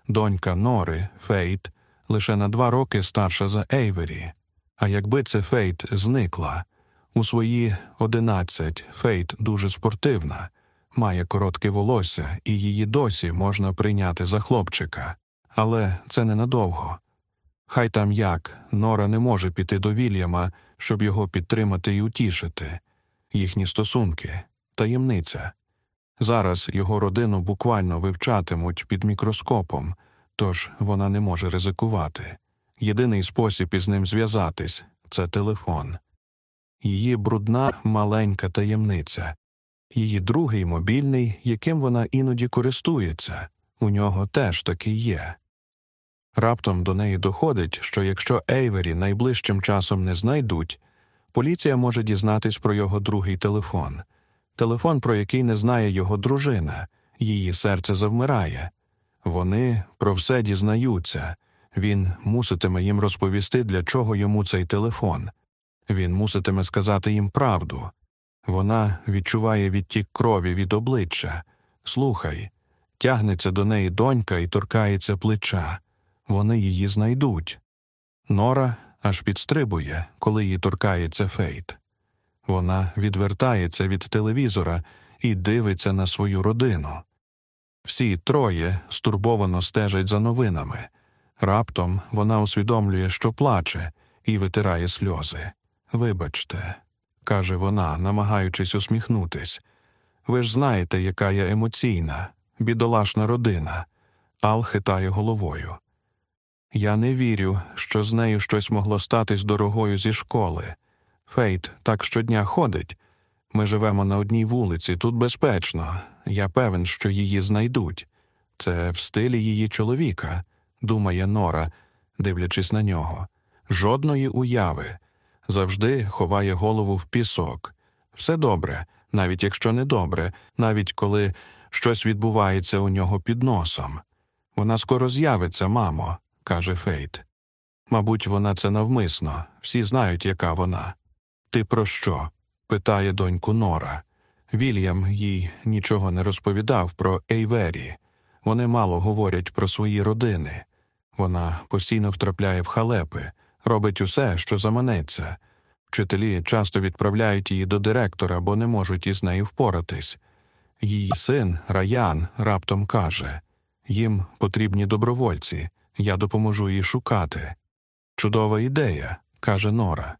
Донька Нори, Фейт, лише на два роки старша за Ейвері. А якби це Фейт зникла, у свої одинадцять Фейт дуже спортивна, має коротке волосся, і її досі можна прийняти за хлопчика. Але це ненадовго. Хай там як, Нора не може піти до Вільяма, щоб його підтримати і утішити. Їхні стосунки таємниця. Зараз його родину буквально вивчатимуть під мікроскопом, тож вона не може ризикувати. Єдиний спосіб із ним зв'язатись це телефон. Її брудна маленька таємниця, її другий мобільний, яким вона іноді користується, у нього теж таки є. Раптом до неї доходить, що якщо Ейвері найближчим часом не знайдуть, поліція може дізнатись про його другий телефон. телефон, про який не знає його дружина, її серце завмирає. Вони про все дізнаються. Він муситиме їм розповісти, для чого йому цей телефон. Він муситиме сказати їм правду. Вона відчуває відтік крові від обличчя. Слухай, тягнеться до неї донька і торкається плеча. Вони її знайдуть. Нора аж підстрибує, коли її торкається фейт. Вона відвертається від телевізора і дивиться на свою родину. Всі троє стурбовано стежать за новинами. Раптом вона усвідомлює, що плаче, і витирає сльози. Вибачте, каже вона, намагаючись усміхнутись. Ви ж знаєте, яка я емоційна, бідолашна родина. Ал хитає головою. Я не вірю, що з нею щось могло статись дорогою зі школи. Фейт так щодня ходить. Ми живемо на одній вулиці, тут безпечно. Я певен, що її знайдуть. Це в стилі її чоловіка, думає Нора, дивлячись на нього. Жодної уяви. Завжди ховає голову в пісок. Все добре, навіть якщо не добре, навіть коли щось відбувається у нього під носом. Вона скоро з'явиться, мамо, каже Фейт. Мабуть, вона це навмисно, всі знають, яка вона. Ти про що? питає доньку Нора. Вільям їй нічого не розповідав про Ейвері. Вони мало говорять про свої родини. Вона постійно втрапляє в халепи, робить усе, що заманеться. Вчителі часто відправляють її до директора, бо не можуть із нею впоратись. Її син Раян раптом каже їм потрібні добровольці, я допоможу їй шукати. Чудова ідея, каже Нора.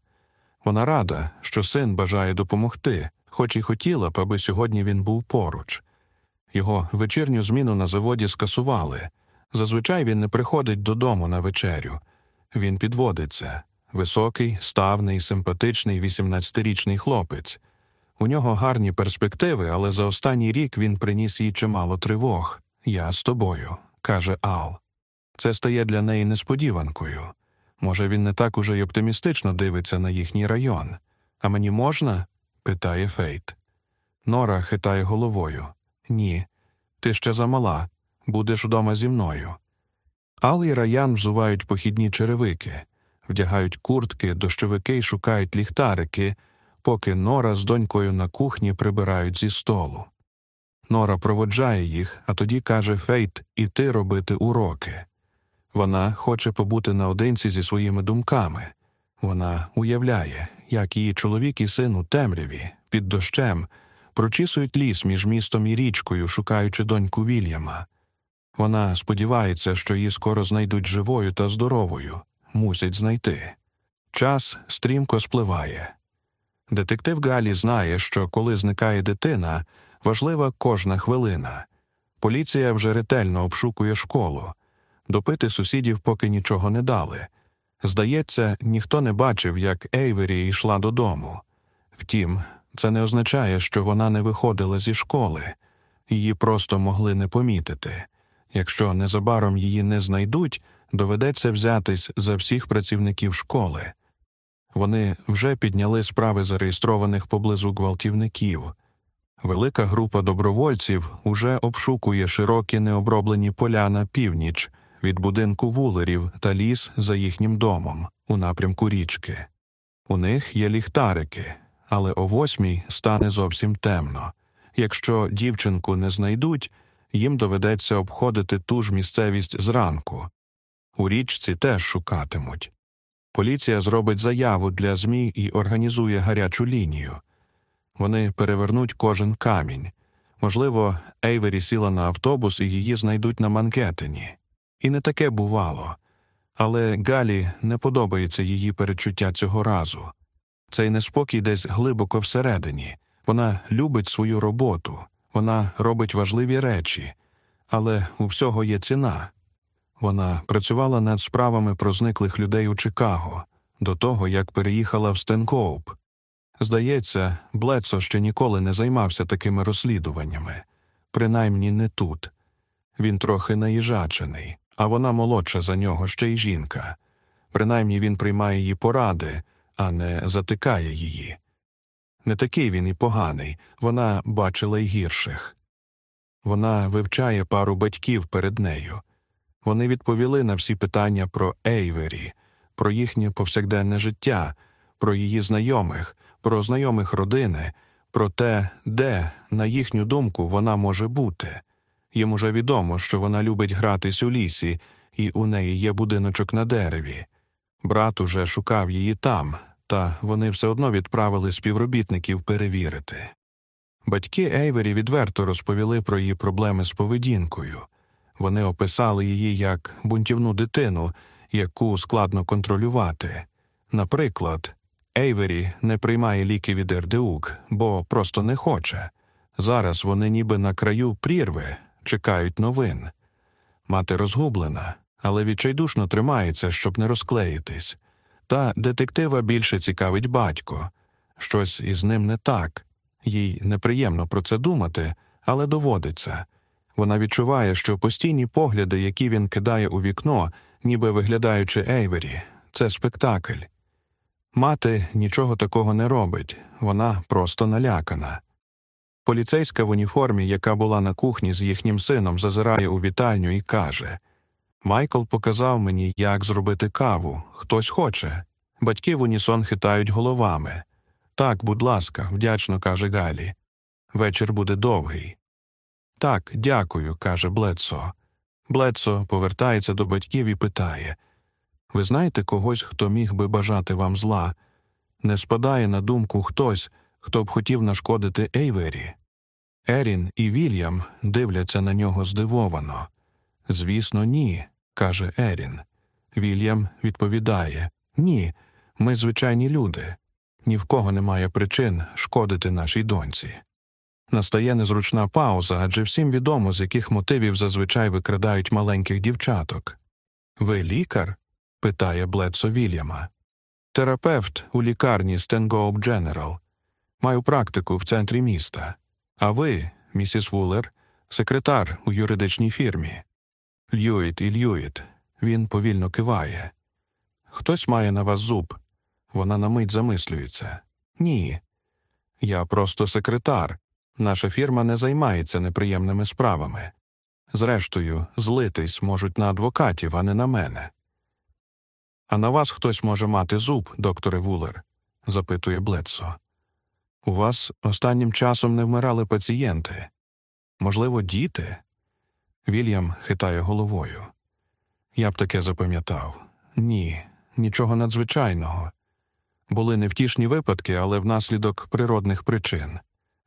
Вона рада, що син бажає допомогти, хоч і хотіла б, аби сьогодні він був поруч. Його вечірню зміну на заводі скасували. Зазвичай він не приходить додому на вечерю. Він підводиться високий, ставний, симпатичний 18-річний хлопець. У нього гарні перспективи, але за останній рік він приніс їй чимало тривог. Я з тобою, каже Ал. Це стає для неї несподіванкою. Може, він не так уже й оптимістично дивиться на їхній район. А мені можна? питає Фейт. Нора хитає головою. Ні, ти ще замала. Будеш вдома зі мною. Ал і Раян взувають похідні черевики, вдягають куртки, дощовики й шукають ліхтарики, поки Нора з донькою на кухні прибирають зі столу. Нора проводжає їх, а тоді каже Фейт іти робити уроки. Вона хоче побути наодинці зі своїми думками. Вона уявляє, як її чоловік і син у темряві, під дощем, прочісують ліс між містом і річкою, шукаючи доньку Вільяма. Вона сподівається, що її скоро знайдуть живою та здоровою, мусять знайти. Час стрімко спливає. Детектив Галі знає, що коли зникає дитина, важлива кожна хвилина. Поліція вже ретельно обшукує школу. Допити сусідів поки нічого не дали. Здається, ніхто не бачив, як Ейвері йшла додому. Втім, це не означає, що вона не виходила зі школи, її просто могли не помітити. Якщо незабаром її не знайдуть, доведеться взятись за всіх працівників школи. Вони вже підняли справи зареєстрованих поблизу гвалтівників. Велика група добровольців уже обшукує широкі необроблені поля на північ від будинку вулерів та ліс за їхнім домом у напрямку річки. У них є ліхтарики, але о восьмій стане зовсім темно. Якщо дівчинку не знайдуть, їм доведеться обходити ту ж місцевість зранку. У річці теж шукатимуть. Поліція зробить заяву для ЗМІ і організує гарячу лінію. Вони перевернуть кожен камінь. Можливо, Ейвері сіла на автобус і її знайдуть на Манкеттені. І не таке бувало. Але Галі не подобається її перечуття цього разу. Цей неспокій десь глибоко всередині. Вона любить свою роботу, вона робить важливі речі, але у всього є ціна. Вона працювала над справами про зниклих людей у Чикаго до того, як переїхала в Стенкоуп. Здається, Блецо ще ніколи не займався такими розслідуваннями, принаймні не тут. Він трохи наїжачений, а вона молодша за нього ще й жінка. Принаймні він приймає її поради, а не затикає її. Не такий він і поганий, вона бачила й гірших. Вона вивчає пару батьків перед нею. Вони відповіли на всі питання про Ейвері, про їхнє повсякденне життя, про її знайомих, про знайомих родини, про те, де, на їхню думку, вона може бути. Їм уже відомо, що вона любить гратись у лісі, і у неї є будиночок на дереві. Брат уже шукав її там, та вони все одно відправили співробітників перевірити. Батьки Ейвері відверто розповіли про її проблеми з поведінкою. Вони описали її як бунтівну дитину, яку складно контролювати. Наприклад, Ейвері не приймає ліки від РДУК, бо просто не хоче. Зараз вони ніби на краю прірви, чекають новин. Мати розгублена, але відчайдушно тримається, щоб не розклеїтись. Та детектива більше цікавить батько. Щось із ним не так. Їй неприємно про це думати, але доводиться. Вона відчуває, що постійні погляди, які він кидає у вікно, ніби виглядаючи Ейвері, це спектакль. Мати нічого такого не робить, вона просто налякана. Поліцейська в уніформі, яка була на кухні з їхнім сином, зазирає у вітальню і каже Майкл показав мені, як зробити каву. Хтось хоче. Батьки в унісон хитають головами. Так, будь ласка, вдячно каже Галі. Вечір буде довгий. Так, дякую, каже Блецо. Блецо повертається до батьків і питає Ви знаєте когось, хто міг би бажати вам зла? Не спадає на думку хтось, хто б хотів нашкодити Ейвері. Ерін і Вільям дивляться на нього здивовано. Звісно, ні, каже Ерін. Вільям відповідає Ні, ми звичайні люди. Ні в кого немає причин шкодити нашій доньці. Настає незручна пауза, адже всім відомо, з яких мотивів зазвичай викрадають маленьких дівчаток. Ви лікар? питає Бледсо Вільяма. Терапевт у лікарні Стенгоуп Дженерал. Маю практику в центрі міста. А ви, місіс Вулер, секретар у юридичній фірмі. Льюіт і Льюіт. Він повільно киває. Хтось має на вас зуб. Вона на мить замислюється. Ні. Я просто секретар. Наша фірма не займається неприємними справами. Зрештою, злитись можуть на адвокатів, а не на мене. А на вас хтось може мати зуб, докторе Вулер? запитує Блетсо. У вас останнім часом не вмирали пацієнти. Можливо, діти? Вільям хитає головою. Я б таке запам'ятав. Ні, нічого надзвичайного. Були невтішні випадки, але внаслідок природних причин.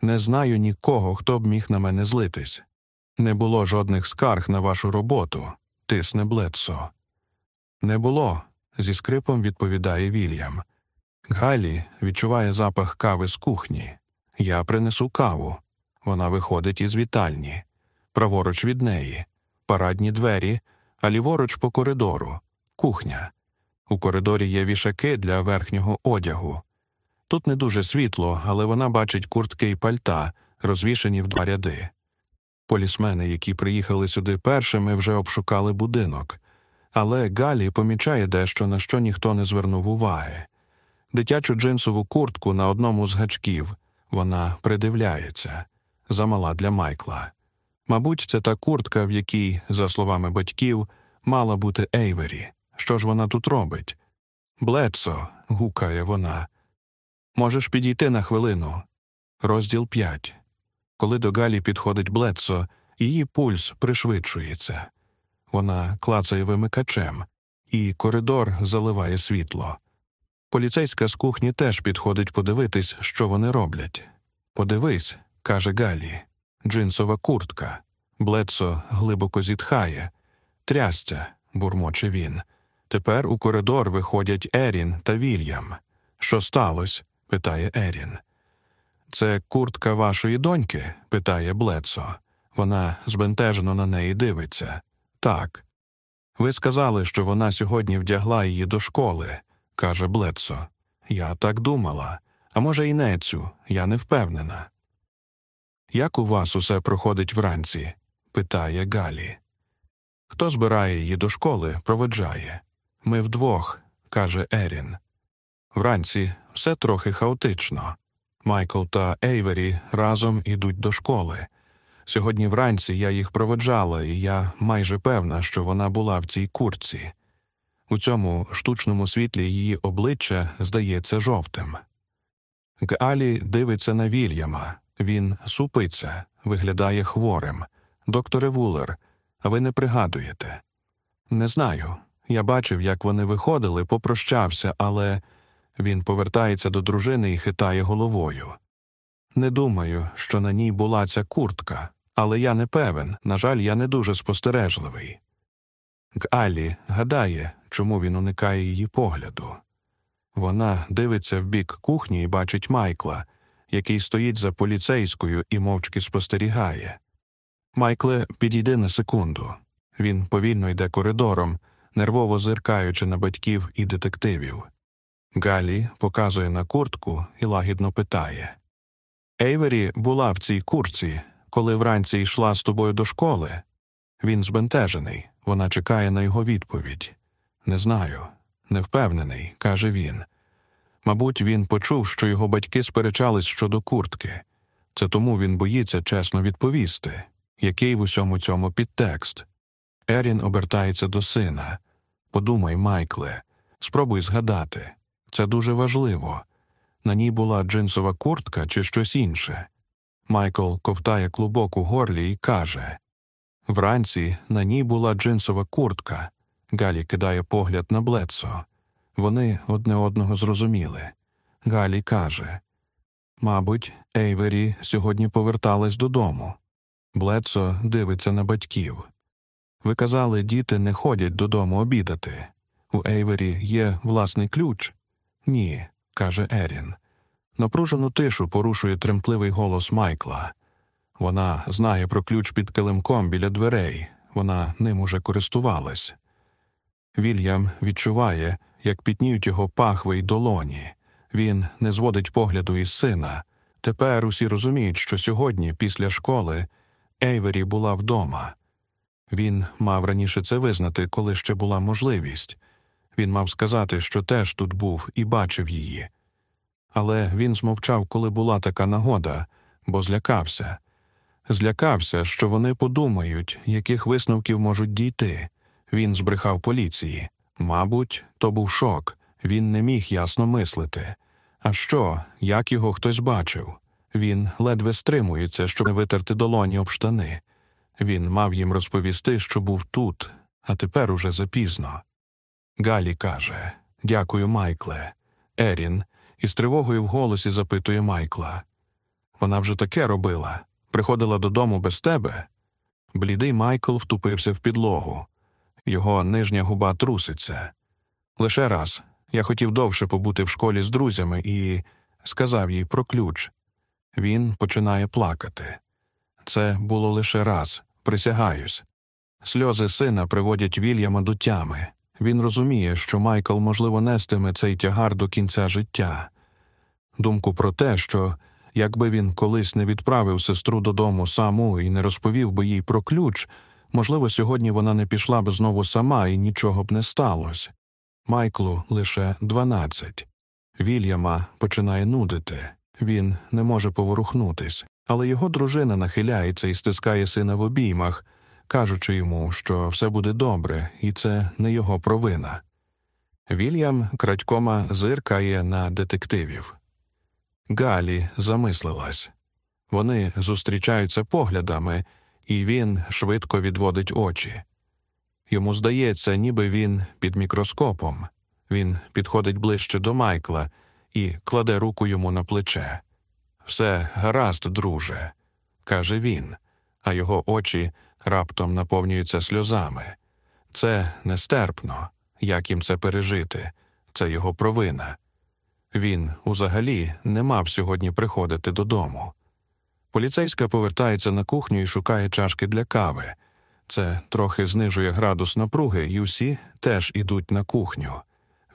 Не знаю нікого, хто б міг на мене злитись. Не було жодних скарг на вашу роботу, тисне Блецо. Не було, зі скрипом відповідає Вільям. Галі відчуває запах кави з кухні. Я принесу каву. Вона виходить із вітальні, праворуч від неї, парадні двері, а ліворуч по коридору, кухня. У коридорі є вішаки для верхнього одягу. Тут не дуже світло, але вона бачить куртки й пальта, розвішені в два ряди. Полісмени, які приїхали сюди першими, вже обшукали будинок. Але Галі помічає дещо, на що ніхто не звернув уваги. Дитячу джинсову куртку на одному з гачків вона придивляється замала для Майкла. Мабуть, це та куртка, в якій, за словами батьків, мала бути Ейвері. Що ж вона тут робить? Блецо, гукає вона. Можеш підійти на хвилину. Розділ 5. Коли до Галі підходить Блецо, її пульс пришвидшується. Вона клацає вимикачем, і коридор заливає світло. Поліцейська з кухні теж підходить подивитись, що вони роблять. Подивись, каже Галі. Джинсова куртка. Блецо глибоко зітхає. Трясця, бурмоче він. Тепер у коридор виходять Ерін та Вільям. Що сталося? питає Ерін. Це куртка вашої доньки? питає Блецо. Вона збентежено на неї дивиться. Так. Ви сказали, що вона сьогодні вдягла її до школи, каже Блецо. Я так думала. А може, і не цю, я не впевнена. Як у вас усе проходить вранці? питає Галі. Хто збирає її до школи, проведжає. Ми вдвох, каже Ерін. Вранці все трохи хаотично. Майкл та Ейвері разом ідуть до школи. Сьогодні вранці я їх проведжала, і я майже певна, що вона була в цій курці. У цьому штучному світлі її обличчя здається жовтим. Галі дивиться на Вільяма. Він супиться, виглядає хворим. Докторе Вулер, а ви не пригадуєте? Не знаю. Я бачив, як вони виходили, попрощався, але він повертається до дружини і хитає головою. Не думаю, що на ній була ця куртка, але я не певен. На жаль, я не дуже спостережливий. Галі гадає, чому він уникає її погляду. Вона дивиться в бік кухні і бачить Майкла, який стоїть за поліцейською і мовчки спостерігає. Майкле підійде на секунду. Він повільно йде коридором, нервово зиркаючи на батьків і детективів. Галі показує на куртку і лагідно питає Ейвері була в цій курці, коли вранці йшла з тобою до школи. Він збентежений, вона чекає на його відповідь. Не знаю, не впевнений, каже він. Мабуть, він почув, що його батьки сперечались щодо куртки. Це тому він боїться чесно відповісти, який в усьому цьому підтекст. Ерін обертається до сина. Подумай, Майкле, спробуй згадати. Це дуже важливо. На ній була джинсова куртка чи щось інше. Майкл ковтає клубок у горлі і каже Вранці на ній була джинсова куртка. Галі кидає погляд на Блецо. Вони одне одного зрозуміли. Галі каже Мабуть, Ейвері сьогодні поверталась додому. Блецо дивиться на батьків. Ви казали, діти не ходять додому обідати. У Ейвері є власний ключ? Ні, каже Ерін. Напружену тишу порушує тремтливий голос Майкла. Вона знає про ключ під килимком біля дверей, вона ним уже користувалась. Вільям відчуває, як пітніють його пахви й долоні. Він не зводить погляду із сина. Тепер усі розуміють, що сьогодні, після школи, Ейвері була вдома. Він мав раніше це визнати, коли ще була можливість. Він мав сказати, що теж тут був і бачив її. Але він змовчав, коли була така нагода, бо злякався. Злякався, що вони подумають, яких висновків можуть дійти. Він збрехав поліції. Мабуть, то був шок. Він не міг ясно мислити. А що, як його хтось бачив? Він ледве стримується, щоб не витерти долоні об штани. Він мав їм розповісти, що був тут, а тепер уже запізно. Галі каже Дякую, Майкле. Ерін із тривогою в голосі запитує Майкла. Вона вже таке робила. Приходила додому без тебе. Блідий Майкл втупився в підлогу. Його нижня губа труситься. Лише раз я хотів довше побути в школі з друзями і сказав їй про ключ. Він починає плакати. Це було лише раз, присягаюсь. Сльози сина приводять Вільяма до тями. Він розуміє, що Майкл, можливо, нестиме цей тягар до кінця життя. Думку про те, що якби він колись не відправив сестру додому саму і не розповів би їй про ключ, можливо, сьогодні вона не пішла б знову сама і нічого б не сталося. Майклу лише дванадцять. Вільяма починає нудити. Він не може поворухнутись, але його дружина нахиляється і стискає сина в обіймах кажучи йому, що все буде добре, і це не його провина. Вільям крадькома зиркає на детективів. Галі замислилась. Вони зустрічаються поглядами, і він швидко відводить очі. Йому здається, ніби він під мікроскопом. Він підходить ближче до Майкла і кладе руку йому на плече. Все гаразд, друже, каже він, а його очі раптом наповнюються сльозами. Це нестерпно, як їм це пережити, це його провина. Він узагалі не мав сьогодні приходити додому. Поліцейська повертається на кухню і шукає чашки для кави. Це трохи знижує градус напруги, і всі теж ідуть на кухню.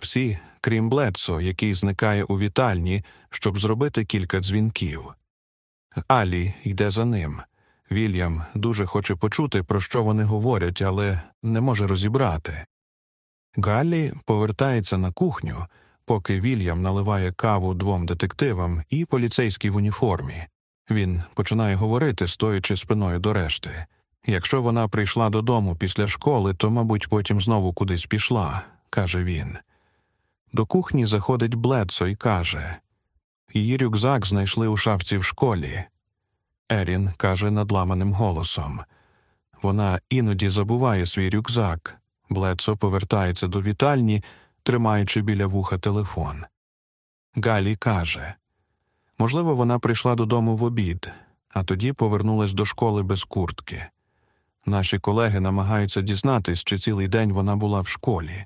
Всі, крім Блецо, який зникає у вітальні, щоб зробити кілька дзвінків. Алі йде за ним. Вільям дуже хоче почути, про що вони говорять, але не може розібрати. Галлі повертається на кухню, поки Вільям наливає каву двом детективам і поліцейський в уніформі. Він починає говорити, стоячи спиною до решти. Якщо вона прийшла додому після школи, то, мабуть, потім знову кудись пішла, каже він. До кухні заходить Бледсо і каже Її рюкзак знайшли у шафці в школі. Ерін каже надламаним голосом. Вона іноді забуває свій рюкзак. Бледсо повертається до вітальні, тримаючи біля вуха телефон. Галі каже можливо, вона прийшла додому в обід, а тоді повернулась до школи без куртки. Наші колеги намагаються дізнатись, чи цілий день вона була в школі.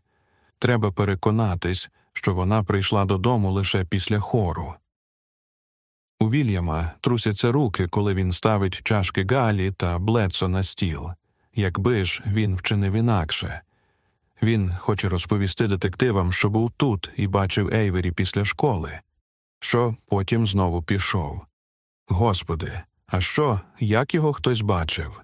Треба переконатись, що вона прийшла додому лише після хору. У Вільяма трусяться руки, коли він ставить чашки Галі та Блецо на стіл. Якби ж він вчинив інакше. Він хоче розповісти детективам, що був тут і бачив Ейвері після школи, що потім знову пішов. Господи, а що, як його хтось бачив?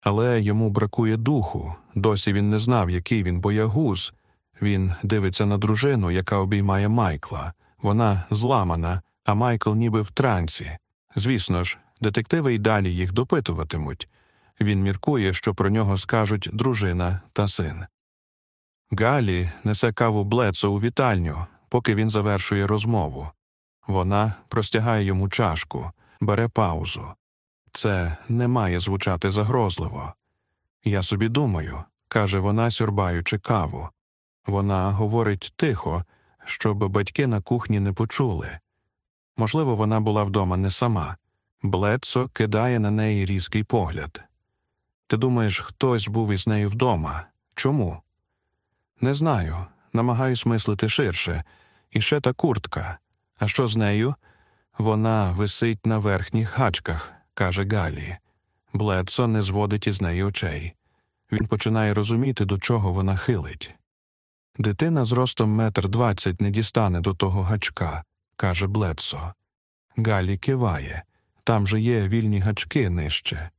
Але йому бракує духу, досі він не знав, який він боягуз. Він дивиться на дружину, яка обіймає Майкла. Вона зламана, а Майкл ніби в трансі. Звісно ж, детективи й далі їх допитуватимуть. Він міркує, що про нього скажуть дружина та син. Галі несе каву Блецо у вітальню, поки він завершує розмову. Вона простягає йому чашку, бере паузу. Це не має звучати загрозливо. Я собі думаю, каже вона, сюрбаючи каву. Вона говорить тихо, щоб батьки на кухні не почули. Можливо, вона була вдома не сама. Блецо кидає на неї різкий погляд. Ти думаєш, хтось був із нею вдома? Чому? Не знаю. Намагаюсь мислити ширше. І ще та куртка. А що з нею? Вона висить на верхніх гачках, каже Галі. Бледсо не зводить із неї очей. Він починає розуміти, до чого вона хилить. Дитина з ростом метр двадцять не дістане до того гачка, каже Бледсо. Галі киває. Там же є вільні гачки нижче.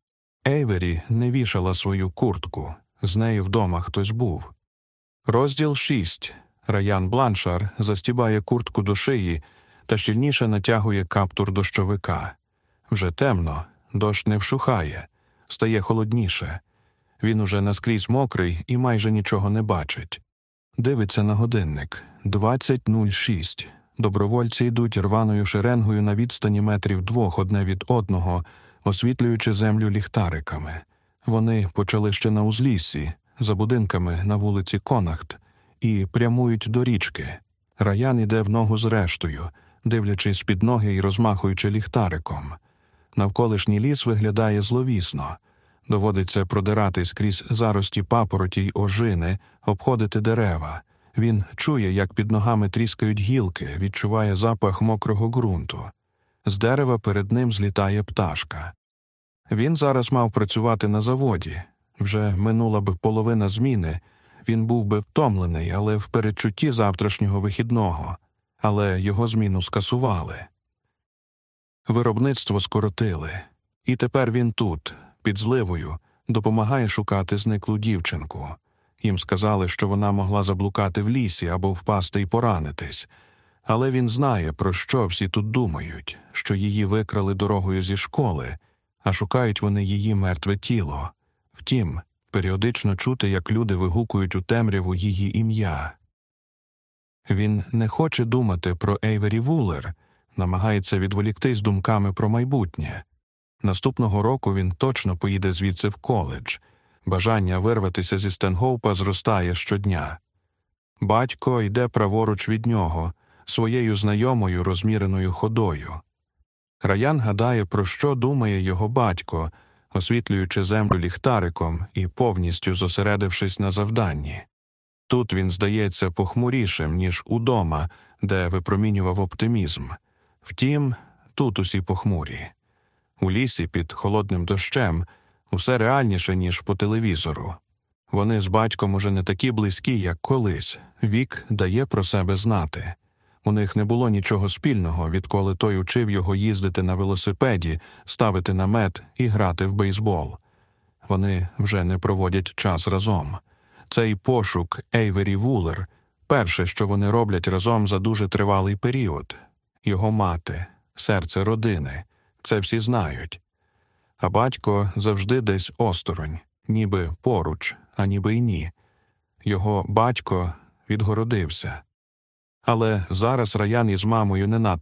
Ейвері не вішала свою куртку. З нею вдома хтось був. Розділ шість. Раян Бланшар застібає куртку до шиї та щільніше натягує каптур дощовика. Вже темно, дощ не вшухає, стає холодніше. Він уже наскрізь мокрий і майже нічого не бачить. Дивиться на годинник 20.06. Добровольці йдуть рваною шеренгою на відстані метрів двох одне від одного, освітлюючи землю ліхтариками. Вони почали ще на узліссі, за будинками на вулиці Конахт, і прямують до річки. Раян іде в ногу з рештою, дивлячись під ноги і розмахуючи ліхтариком. Навколишній ліс виглядає зловісно. Доводиться продиратись крізь зарості папороті й ожини, обходити дерева. Він чує, як під ногами тріскають гілки, відчуває запах мокрого ґрунту. З дерева перед ним злітає пташка. Він зараз мав працювати на заводі. Вже минула б половина зміни. Він був би втомлений, але в передчутті завтрашнього вихідного, але його зміну скасували. Виробництво скоротили, і тепер він тут, під зливою, допомагає шукати зниклу дівчинку. Їм сказали, що вона могла заблукати в лісі або впасти і поранитись, але він знає, про що всі тут думають, що її викрали дорогою зі школи, а шукають вони її мертве тіло. Втім, періодично чути, як люди вигукують у темряву її ім'я. Він не хоче думати про Ейвері Вулер, намагається відволіктись думками про майбутнє. Наступного року він точно поїде звідси в коледж. Бажання вирватися зі Стенгоупа зростає щодня. Батько йде праворуч від нього, своєю знайомою розміреною ходою. Раян гадає, про що думає його батько, освітлюючи землю ліхтариком і повністю зосередившись на завданні. Тут він здається похмурішим, ніж удома, де випромінював оптимізм. Втім, тут усі похмурі. У лісі під холодним дощем усе реальніше, ніж по телевізору. Вони з батьком уже не такі близькі, як колись. Вік дає про себе знати. У них не було нічого спільного, відколи той учив його їздити на велосипеді, ставити намет і грати в бейсбол. Вони вже не проводять час разом. Цей пошук Ейвері Вулер Перше, що вони роблять разом за дуже тривалий період його мати, серце родини, це всі знають. А батько завжди десь осторонь, ніби поруч, а ніби й ні. Його батько відгородився. Але зараз Раян із мамою не надто